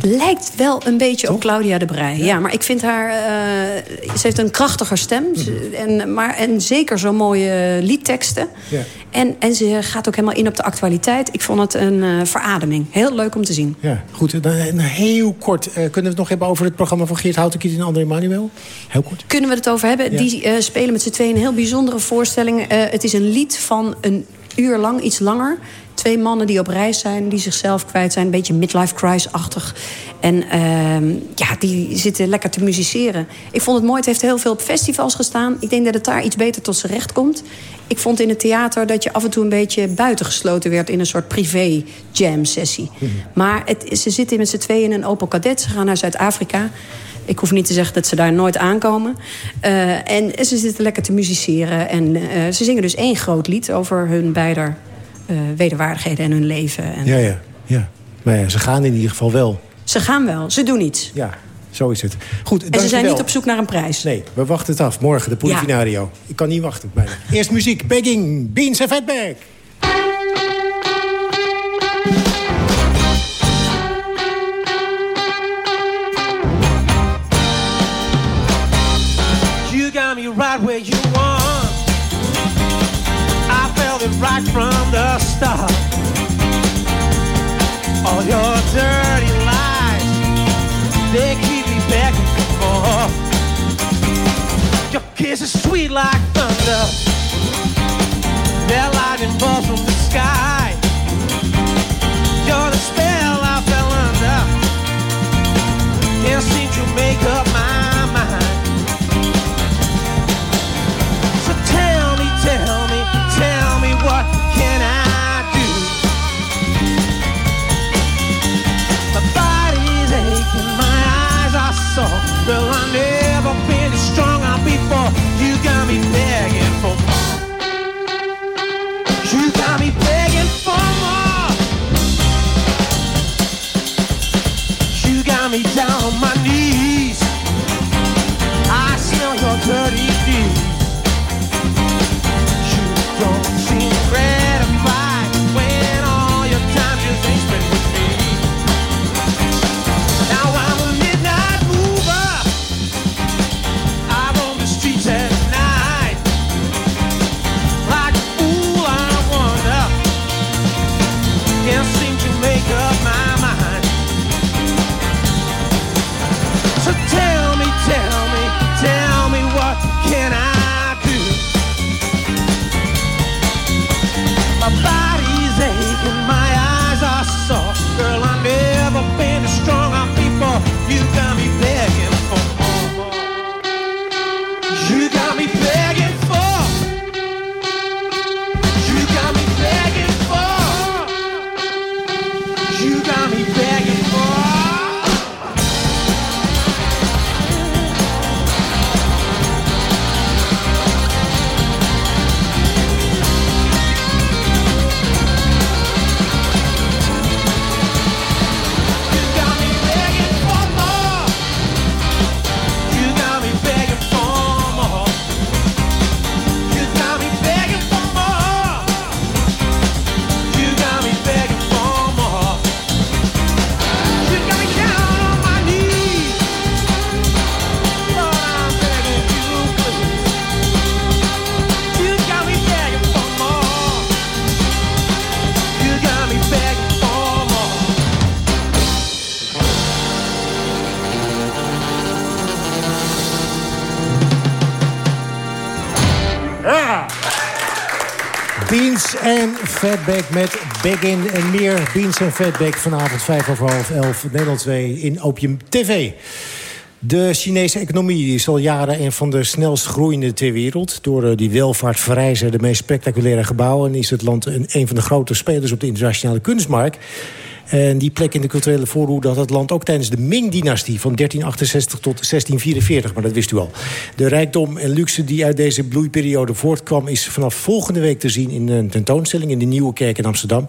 Het lijkt wel een beetje op Claudia de Brij. Ja, maar ik vind haar... eh, ze heeft een krachtiger stem. Ze- En, maar, en zeker zo'n mooie liedteksten. Ja. En, en ze gaat ook helemaal in op de actualiteit. Ik vond het een eh, verademing. Heel leuk om te zien. Ja, goed. Dan, eh, heel kort. kunnen we het nog hebben over het programma van Geert Houtenkiet en André Manuel? Heel kort. Kunnen we het over hebben? Ja. Die spelen met z'n tweeën een heel bijzondere voorstelling. Het is een lied van een uur lang, iets langer. Twee mannen die op reis zijn, die zichzelf kwijt zijn. Een beetje midlife crisis-achtig. En uh, ja, die zitten lekker te musiceren. Ik vond het mooi, het heeft heel veel op festivals gestaan. Ik denk dat het daar iets beter tot zijn recht komt. Ik vond in het theater dat je af en toe een beetje buitengesloten werd... in een soort privé-jam-sessie. Mhm. Maar het, ze zitten met z'n tweeën in een Opel Kadett. Ze gaan naar Zuid-Afrika. Ik hoef niet te zeggen dat ze daar nooit aankomen. Uh, en ze zitten lekker te musiceren. En uh, ze zingen dus één groot lied over hun beider uh, wederwaardigheden en hun leven. En... Ja, ja, ja. Maar ja, ze gaan in ieder geval wel. Ze gaan wel, ze doen iets. Ja, zo is het. Goed, en ze zijn niet op zoek naar een prijs. Nee, we wachten het af. Morgen, de Polifinario. Ja. Ik kan niet wachten. Bijna. Eerst muziek. Begging, Beans en Fatback. You got me right where you like Met Begin en meer. Beans en Fatback vanavond 5 over half 11, Nederland 2 in Opium TV. De Chinese economie is al jaren een van de snelst groeiende ter wereld. Door eh, die welvaart verrijzen de meest spectaculaire gebouwen... is het land een, een van de grote spelers op de internationale kunstmarkt. En die plek in de culturele voorhoede had het land ook tijdens de Ming-dynastie... van 1368 tot 1644, maar dat wist u al. De rijkdom en luxe die uit deze bloeiperiode voortkwam... is vanaf volgende week te zien in een tentoonstelling... in de Nieuwe Kerk in Amsterdam.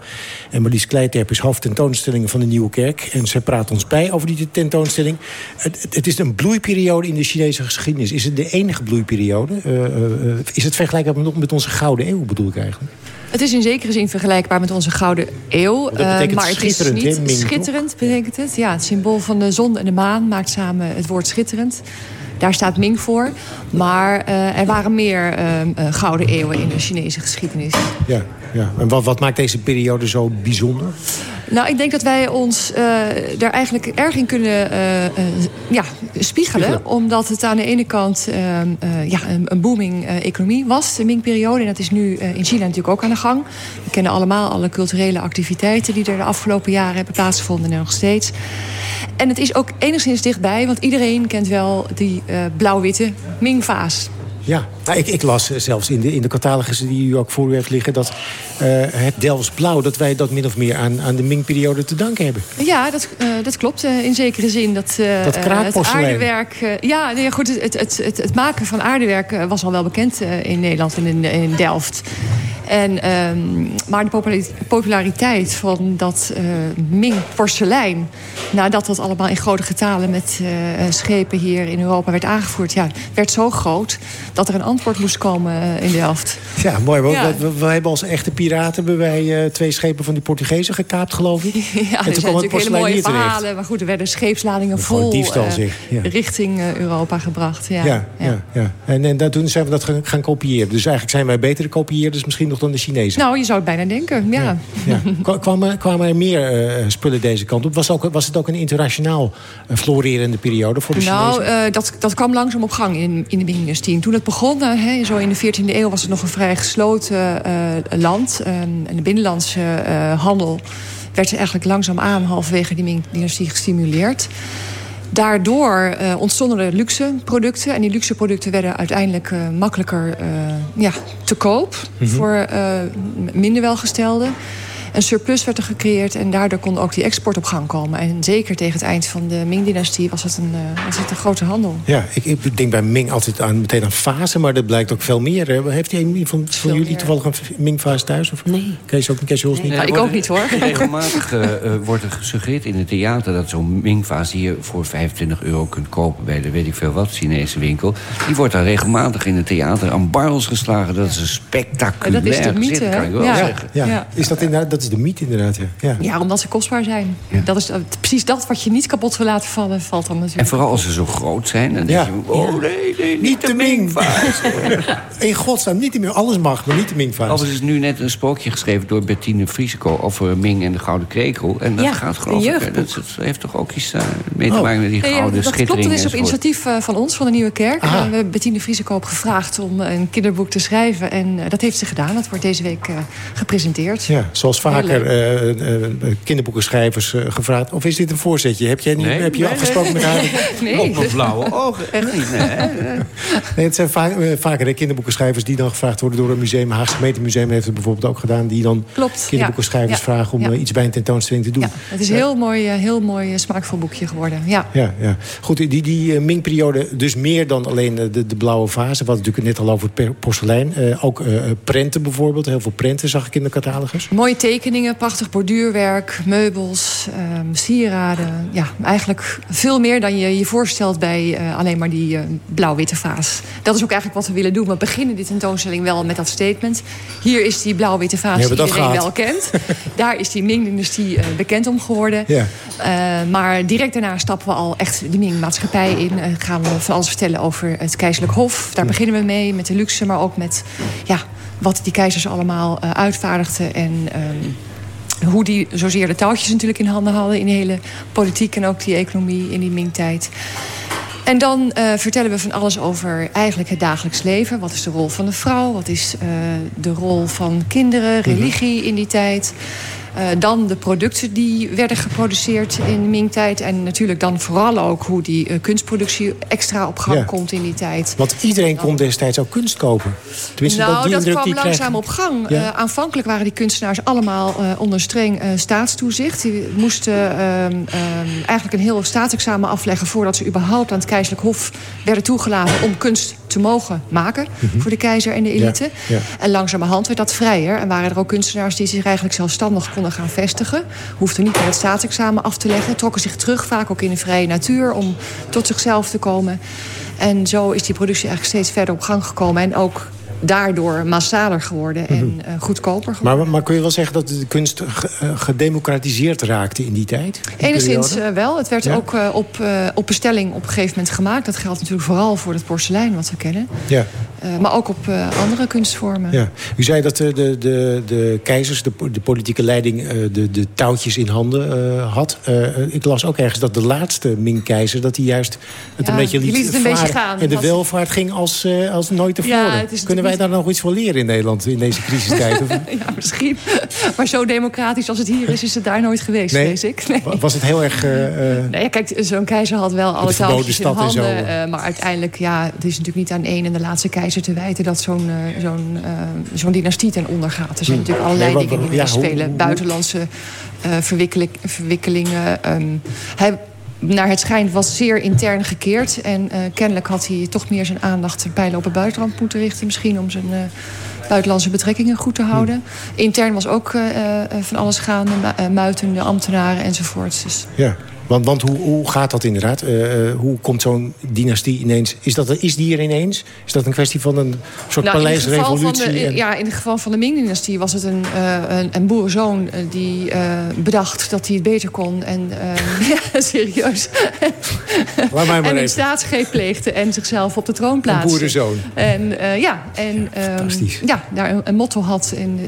En Marlies Kleiterp is hoofdtentoonstellingen van de Nieuwe Kerk. En zij praat ons bij over die tentoonstelling. Het, het- is een bloeiperiode in de Chinese geschiedenis. Is het de enige bloeiperiode? Eh, eh, eh, is het vergelijkbaar met onze Gouden Eeuw, bedoel ik eigenlijk? Het is in zekere zin vergelijkbaar met onze Gouden Eeuw. Eh, maar het is niet schitterend, betekent het. Ja, het symbool van de zon en de maan maakt samen het woord schitterend. Daar staat Ming voor. Maar er waren meer gouden eeuwen in de Chinese geschiedenis. Ja, ja. En wat, wat maakt deze periode zo bijzonder? Nou, ik denk dat wij ons uh, daar eigenlijk erg in kunnen uh, uh, ja, spiegelen. Omdat het aan de ene kant ja, een, een booming economie was, de Ming-periode. En dat is nu in China natuurlijk ook aan de gang. We kennen allemaal alle culturele activiteiten die er de afgelopen jaren hebben plaatsgevonden en nog steeds. En het is ook enigszins dichtbij, want iedereen kent wel die blauw-witte Ming-vaas. Ja, nou, ik, ik, las zelfs in de, in de catalogus die u ook voor u heeft liggen... dat uh, het Delfts blauw, dat wij dat min of meer aan, aan de Ming-periode te danken hebben. Ja, dat, uh, dat klopt uh, in zekere zin. Dat, dat het aardewerk... ja, nee, goed, het, het, het, het, maken van aardewerk was al wel bekend in Nederland en in, in Delft. En, um, maar de populariteit van dat uh, Ming-porselein... nadat dat allemaal in grote getalen met uh, schepen hier in Europa werd aangevoerd... Ja, werd zo groot dat er een antwoord moest komen uh, in Delft. Ja, mooi. We, ja. we, we, hebben als echte piraten hebben wij twee schepen van die Portugezen gekaapt, geloof ik. ja, en toen kwam het hele mooie verhalen. Terecht. Maar goed, er werden scheepsladingen vol. Ja. richting Europa gebracht. Ja, ja, ja. ja En, en toen zijn we dat gaan, gaan kopiëren. Dus eigenlijk zijn wij betere kopieerders misschien nog dan de Chinezen. Nou, je zou het bijna denken, ja. Kwamen, kwamen er meer uh, spullen deze kant op? Was, ook, was het ook een internationaal uh, florerende periode voor de nou, Chinezen? Nou, uh, dat, dat kwam langzaam op gang in, in de Ming-dynastie. Toen het begon, hè, zo in de 14e eeuw... was het nog een vrij gesloten land. en de binnenlandse handel werd eigenlijk langzaam aan... halverwege die Ming-dynastie gestimuleerd. Daardoor uh, ontstonden er luxe producten. En die luxe producten werden uiteindelijk makkelijker ja, te koop... Mm -hmm. voor minder welgestelden. Een surplus werd er gecreëerd en daardoor kon ook die export op gang komen. En zeker tegen het eind van de Ming-dynastie was, het een, uh, was het een grote handel. Ja, ik, ik, denk bij Ming altijd aan, meteen aan fase, maar dat blijkt ook veel meer. Hè? Heeft een van, van jullie meer. toevallig een Ming-fase thuis? Of? Nee. Kees ook, Kees Hols niet? Nee, ik ook niet hoor. Regelmatig uh, wordt er gesuggereerd in het theater dat zo'n Ming-fase... die je voor 25 euro kunt kopen bij de weet ik veel wat Chinese winkel... die wordt daar regelmatig in het theater aan barrels geslagen. Dat is een spectaculair Dat is de mythe, kan ik wel ja. zeggen. Ja. ja. Is dat, inderdaad, dat is de mythe inderdaad, ja. Ja, ja omdat ze kostbaar zijn. Ja. Dat is uh, precies dat wat je niet kapot wil laten vallen, valt dan natuurlijk. En vooral als ze zo groot zijn, dan denk je... oh nee, nee, niet de Ming-vaas. In godsnaam, niet de Ming. Alles mag, maar niet de Ming-vaas. Overigens is nu net een spookje geschreven door Bettine Frisico... over Ming en de Gouden Krekel. En dat gaat geloof ik... Dat, dat, heeft toch ook iets uh, mee te maken met die gouden dat schittering. Dat klopt, dat is op initiatief uh, van ons, van de Nieuwe Kerk. Uh, we hebben Bettine Frisico op gevraagd om een kinderboek te schrijven. En dat heeft ze gedaan. Dat wordt deze week gepresenteerd. Ja, zoals vaker uh, kinderboekenschrijvers uh, gevraagd. Of is dit een voorzetje? Heb, jij niet, nee, heb je nee, afgesproken nee. met haar? Nee. Op mijn blauwe ogen. Echt niet, nee. nee het zijn vaak, uh, vaker de kinderboekenschrijvers die dan gevraagd worden door een museum. Haagse Gemeentemuseum heeft het bijvoorbeeld ook gedaan. Die dan Klopt, kinderboekenschrijvers ja. vragen om ja. iets bij een tentoonstelling te doen. Ja, het is een heel mooi, heel mooi smaakvol boekje geworden. Ja. Ja, ja. Goed, die, die Ming-periode dus meer dan alleen de, de blauwe fase. Wat natuurlijk net al over het porselein. ook prenten bijvoorbeeld. Heel veel prenten zag ik in de catalogus. Mooie tekeningen, prachtig borduurwerk, meubels, um, sieraden. Ja, eigenlijk veel meer dan je je voorstelt bij uh, alleen maar die uh, blauw-witte vaas. Dat is ook eigenlijk wat we willen doen. We beginnen die tentoonstelling wel met dat statement. Hier is die blauw-witte vaas die iedereen gehad. wel kent. Daar is die Ming-dynastie uh, bekend om geworden. Ja. maar direct daarna stappen we al echt de Ming-maatschappij in. gaan we van alles vertellen over het keizerlijk hof. Daar beginnen we mee, met de luxe, maar ook met... Ja, wat die keizers allemaal uitvaardigden en... Um, hoe die zozeer de touwtjes natuurlijk in handen hadden... in de hele politiek en ook die economie in die Ming-tijd. En dan uh, vertellen we van alles over eigenlijk het dagelijks leven. Wat is de rol van de vrouw? Wat is uh, de rol van kinderen, religie in die tijd? Uh, dan de producten die werden geproduceerd in de Ming-tijd. En natuurlijk dan vooral ook hoe die uh, kunstproductie extra op gang ja. komt in die tijd. Want iedereen kon destijds ook kunst kopen. Tenminste, nou, dat, kwam die langzaam op gang. Ja? Uh, aanvankelijk waren die kunstenaars allemaal onder streng staatstoezicht. Die moesten eigenlijk een heel staatsexamen afleggen... voordat ze überhaupt aan het keizerlijk hof werden toegelaten... om kunst te mogen maken mm -hmm. voor de keizer en de elite. Ja. En langzamerhand werd dat vrijer. En waren er ook kunstenaars die zich eigenlijk zelfstandig konden gaan vestigen. Hoefden niet meer het staatsexamen af te leggen. Trokken zich terug, vaak ook in de vrije natuur... om tot zichzelf te komen. En zo is die productie eigenlijk steeds verder op gang gekomen. En ook daardoor massaler geworden en Mhm. eh, goedkoper geworden. Maar, maar kun je wel zeggen dat de kunst eh, gedemocratiseerd raakte in die tijd? Die Enigszins periode? eh, wel. Het werd Ja? ook op, op bestelling op een gegeven moment gemaakt. Dat geldt natuurlijk vooral voor het porselein wat we kennen. Ja. Maar ook op andere kunstvormen. Ja. U zei dat eh, de, de, de keizers, de, de politieke leiding, de, de touwtjes in handen had. Ik las ook ergens dat de laatste Ming-keizer... dat hij juist het Ja, een beetje liet, liet het een beetje varen gaan. En de welvaart ging als, als nooit tevoren. Ja, het is Kunnen wij daar nog iets van leren in Nederland in deze crisistijd? Of- ja, misschien. Maar zo democratisch als het hier is, is het daar nooit geweest, Nee? vrees ik. Nee. Was het heel erg... eh, eh, Nee, kijk, zo'n keizer had wel alle touwtjes in handen. eh, maar uiteindelijk, ja, het is natuurlijk niet aan één en de laatste keizer te wijten... dat zo'n zo'n zo'n dynastie ten onder gaat. Er zijn Hmm. natuurlijk allerlei Nee, dingen die ja, hoe- spelen. hoe- Buitenlandse verwikkeling- verwikkelingen. ehm, hij, naar het schijnt was zeer intern gekeerd. En eh, kennelijk had hij toch meer zijn aandacht... en pijlen op het buitenland moeten richten. Misschien om zijn... eh, buitenlandse betrekkingen goed te houden. Intern was ook eh, van alles gaande. mu- muitende ambtenaren enzovoort. Dus Ja, want, want hoe, hoe gaat dat inderdaad? Eh, eh, hoe komt zo'n dynastie ineens... Is, dat, is die er ineens? Is dat een kwestie van een soort Nou, in paleisrevolutie? de, en- Ja, in het geval van de Ming-dynastie was het een, eh, een, een boerenzoon die bedacht dat hij het beter kon. En ja, serieus. Laat mij maar en een staatsgreep pleegde en zichzelf op de troon plaatste. boerenzoon. En eh, ja, en ehm, ja, daar een, een motto had en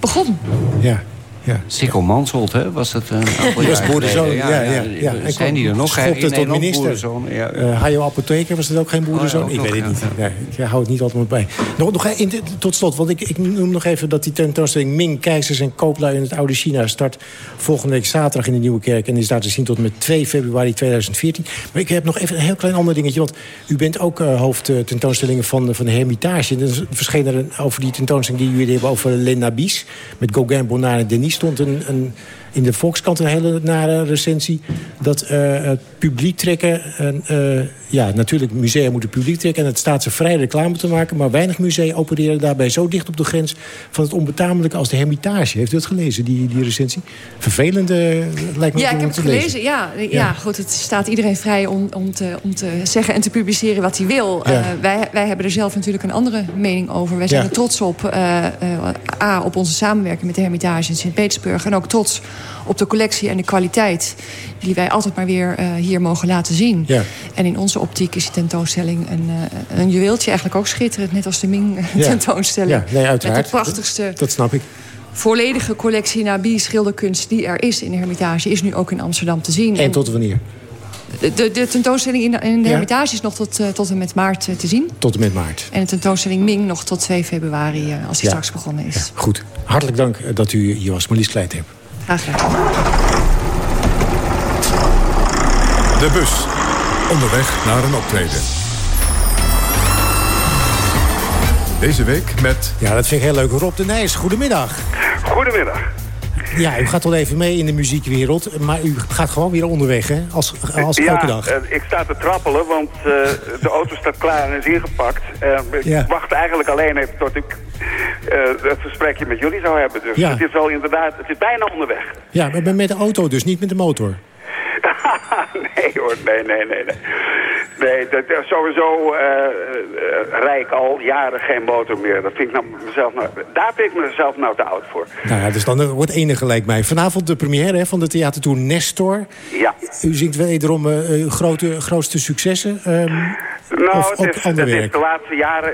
begon. Ja. Ja. Sikkel Mansholt, hè? Was dat een aantal boerenzoon, ja. ja, ja, Zijn die er nog? schopte in tot minister. Ja. Eh, Hajo Apotheker, was dat ook geen boerenzoon? Oh ik weet het niet. Nee, ik hou het niet altijd bij. Nog, nog in, tot slot, want ik, ik noem nog even dat die tentoonstelling Ming, Keizers en Kooplui in het Oude China start volgende week zaterdag in de Nieuwe Kerk. En is daar te zien tot en met 2 februari 2014. Maar ik heb nog even een heel klein ander dingetje. Want u bent ook eh, hoofd eh, tentoonstellingen van, van de Hermitage. En er verscheen er een- over die tentoonstelling die jullie hebben over Les Nabis. Met Gauguin, Bonnard en Denis stond een, een, in de Volkskrant een hele nare recensie. Dat eh, het publiek trekken. En, eh, ja, natuurlijk, musea moeten publiek trekken. En het staat ze vrij reclame te maken. Maar weinig musea opereren daarbij zo dicht op de grens van het onbetamelijke als de Hermitage. Heeft u dat gelezen, die, die recensie? Vervelend eh, lijkt me Ja, ik heb het lezen. gelezen. Ja, ja. Ja. goed, het staat iedereen vrij om, om, te, om te zeggen en te publiceren wat hij wil. Ja. Wij, wij hebben er zelf natuurlijk een andere mening over. Wij zijn Ja. er trots op, A, op onze samenwerking met de Hermitage in Sint-Petersburg. En ook trots op de collectie en de kwaliteit die wij altijd maar weer eh, hier mogen laten zien. Ja. En in onze optiek is die tentoonstelling een, eh, een juweeltje eigenlijk ook schitterend. Net als de Ming Ja. tentoonstelling. Ja, nee. Met de prachtigste Dat snap ik. volledige collectie Nabi schilderkunst die er is in de Hermitage... is nu ook in Amsterdam te zien. En tot wanneer? De, de, tentoonstelling in de, in de Ja. Hermitage is nog tot, eh, tot en met maart te zien. Tot en met maart. En de tentoonstelling Ming nog tot 2 februari, als die Ja. straks begonnen is. Goed. Hartelijk dank dat u hier was. Marlies Kleitep. Graag gedaan. De bus. Onderweg naar een optreden. Deze week met... Ja, dat vind ik heel leuk. Rob de Nijs, goedemiddag. Goedemiddag. Ja, u gaat al even mee in de muziekwereld. Maar u gaat gewoon weer onderweg, hè? Als, als ja, elke dag. eh, ik sta te trappelen, want eh, de auto staat klaar en is ingepakt. Eh, ik Ja. wacht eigenlijk alleen even tot ik het gesprekje met jullie zou hebben. Dus Ja. het is wel inderdaad, het is bijna onderweg. Ja, maar met de auto dus, niet met de motor. nee hoor, nee, nee, nee. Nee, nee dat, sowieso eh eh, rijd ik al jaren geen motor meer. Dat vind ik nou mezelf nou, daar vind ik mezelf nou te oud voor. Nou ja, dus dan wordt enige gelijk mij. Vanavond de première hè, van de theatertour Nestor. Ja. U zingt wederom uw grote, grootste successen. ehm, Nou, of het is, het de laatste jaren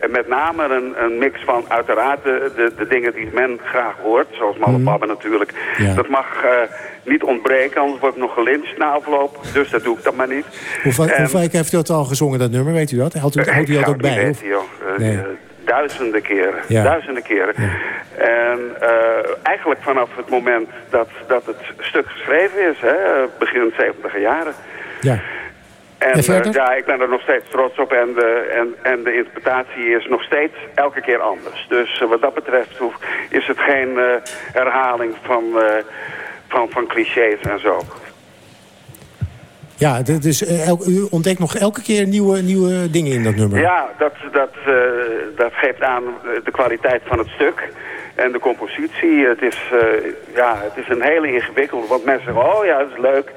eh, met name een, een mix van uiteraard de, de, de dingen die men graag hoort. Zoals Malle. Babbe natuurlijk. Ja. Dat mag eh, niet ontbreken, anders word ik nog gelyncht na afloop. Dus dat doe ik dan maar niet. En- hoeveel keer heeft u dat al gezongen, dat nummer? Weet u dat? Houdt u, Eh, houdt u dat ook het bij? weten, joh. Nee. duizenden keren. Ja. Duizenden keren. En eigenlijk vanaf het moment dat, dat het stuk geschreven is, hè, begin 70 jaren. Ja. En eh, ja, ik ben er nog steeds trots op en de, en, en de interpretatie is nog steeds elke keer anders. Dus eh, wat dat betreft hoef- is het geen eh, herhaling van, eh, van, van clichés en zo. Ja, dus eh, u ontdekt nog elke keer nieuwe, nieuwe dingen in dat nummer. Ja, dat, dat, eh, dat geeft aan eh, de kwaliteit van het stuk en de compositie. Het is, eh, ja, het is een hele ingewikkelde, want mensen zeggen, oh ja, dat is leuk,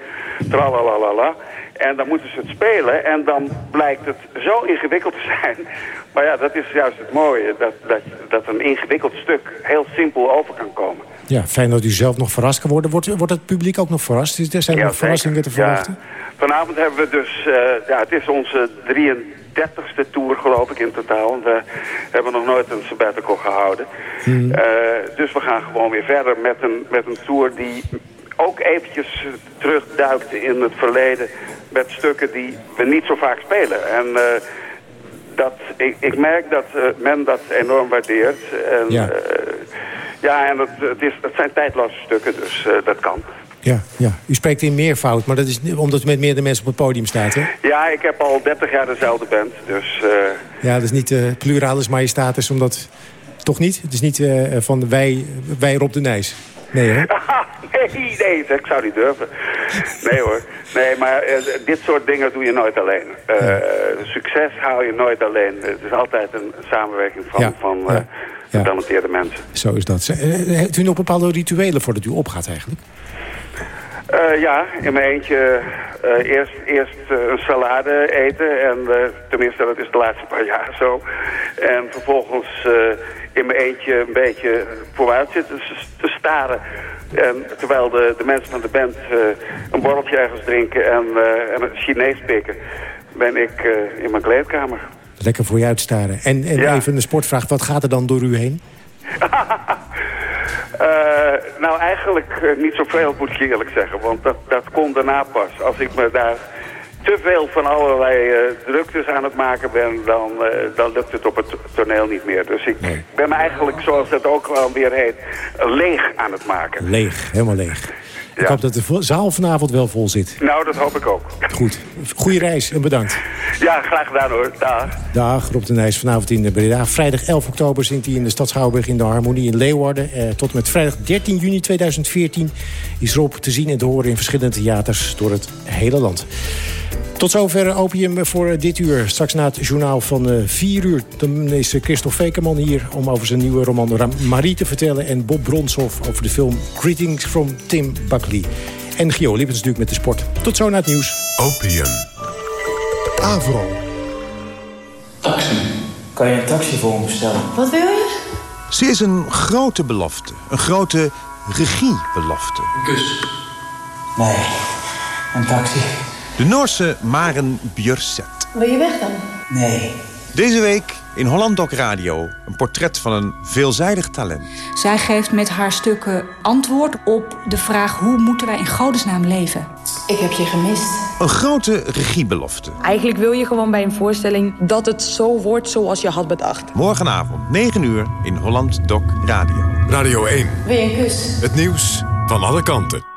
tralalala. En dan moeten ze het spelen en dan blijkt het zo ingewikkeld te zijn. Maar ja, dat is juist het mooie, dat, dat, dat een ingewikkeld stuk heel simpel over kan komen. Ja, fijn dat u zelf nog verrast kan worden. Wordt, wordt het publiek ook nog verrast? Er zijn er nog verrassingen te verwachten? Ja. Vanavond hebben we dus, uh, ja, het is onze 33ste tour geloof ik in totaal. We hebben nog nooit een sabbatical gehouden. Hmm. Uh, dus we gaan gewoon weer verder met een, met een tour die ook eventjes terugduikt in het verleden met stukken die we niet zo vaak spelen. En uh, dat, ik, ik, merk dat uh, men dat enorm waardeert. En, ja, ja en het, het, is, het zijn tijdloze stukken, dus dat kan. Ja, ja, u spreekt in meervoud, maar dat is omdat u met meerdere mensen op het podium staat, hè? Ja, ik heb al 30 jaar dezelfde band, dus... Ja, dat is niet pluralis majestatis, omdat... Toch niet? Het is niet van wij, wij Rob de Nijs. Nee, hè? nee, nee, ik zou niet durven. Nee hoor. Nee, maar dit soort dingen doe je nooit alleen. Ja. Succes hou je nooit alleen. Het is altijd een samenwerking van, ja. van ja. getalenteerde mensen. Zo is dat. Heeft u nog bepaalde rituelen voordat u opgaat eigenlijk? Uh, ja, in mijn eentje uh, eerst, eerst uh, een salade eten. En tenminste, dat is de laatste paar jaar zo. En vervolgens in mijn eentje een beetje vooruit zitten te staren. En terwijl de, de mensen van de band een borreltje ergens drinken en, en een Chinees pikken... ben ik in mijn kleedkamer. Lekker voor je uitstaren. En, en ja. even een sportvraag, wat gaat er dan door u heen? Nou, eigenlijk niet zoveel, moet ik eerlijk zeggen. Want dat, dat komt daarna pas. Als ik me daar te veel van allerlei uh, druktes aan het maken ben... Dan, dan lukt het op het toneel niet meer. Dus ik ben me eigenlijk, zoals dat ook wel weer heet... leeg aan het maken. Leeg, helemaal leeg. Ik hoop dat de zaal vanavond wel vol zit. Nou, dat hoop ik ook. Goed. Goeie reis en bedankt. Ja, graag gedaan hoor. Dag. Dag, Rob de Nijs. Vanavond in Breda. Vrijdag 11 oktober zingt hij in de Stad Schouwburg in de Harmonie in Leeuwarden. Eh, tot met vrijdag 13 juni 2014 is Rob te zien en te horen in verschillende theaters door het hele land. Tot zover opium voor dit uur. Straks na het journaal van 4 uur dan is Christophe Fekeman hier... om over zijn nieuwe roman Marie te vertellen... en Bob Bronshoff over de film Greetings from Tim Buckley. En Gio Lippens natuurlijk met de sport. Tot zo na het nieuws. Opium. Avro. Taxi. Kan je een taxi voor me bestellen? Wat wil je? Ze is een grote belofte. Een grote regiebelofte. Een kus. Nee, een taxi. De Noorse Maren Björset. Wil je weg dan? Nee. Deze week in Holland Doc Radio een portret van een veelzijdig talent. Zij geeft met haar stukken antwoord op de vraag... hoe moeten wij in godesnaam leven? Ik heb je gemist. Een grote regiebelofte. Eigenlijk wil je gewoon bij een voorstelling dat het zo wordt zoals je had bedacht. Morgenavond, 9 uur, in Holland Doc Radio. Radio 1. Wil je een kus? Het nieuws van alle kanten.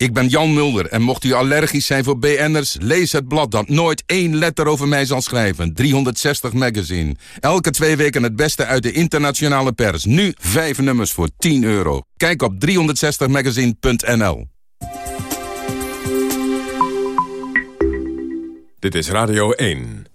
Ik ben Jan Mulder en mocht u allergisch zijn voor BN'ers... lees het blad dat nooit één letter over mij zal schrijven. 360 Magazine. Elke twee weken het beste uit de internationale pers. Nu vijf nummers voor 10 euro. Kijk op 360magazine.nl Dit is Radio 1.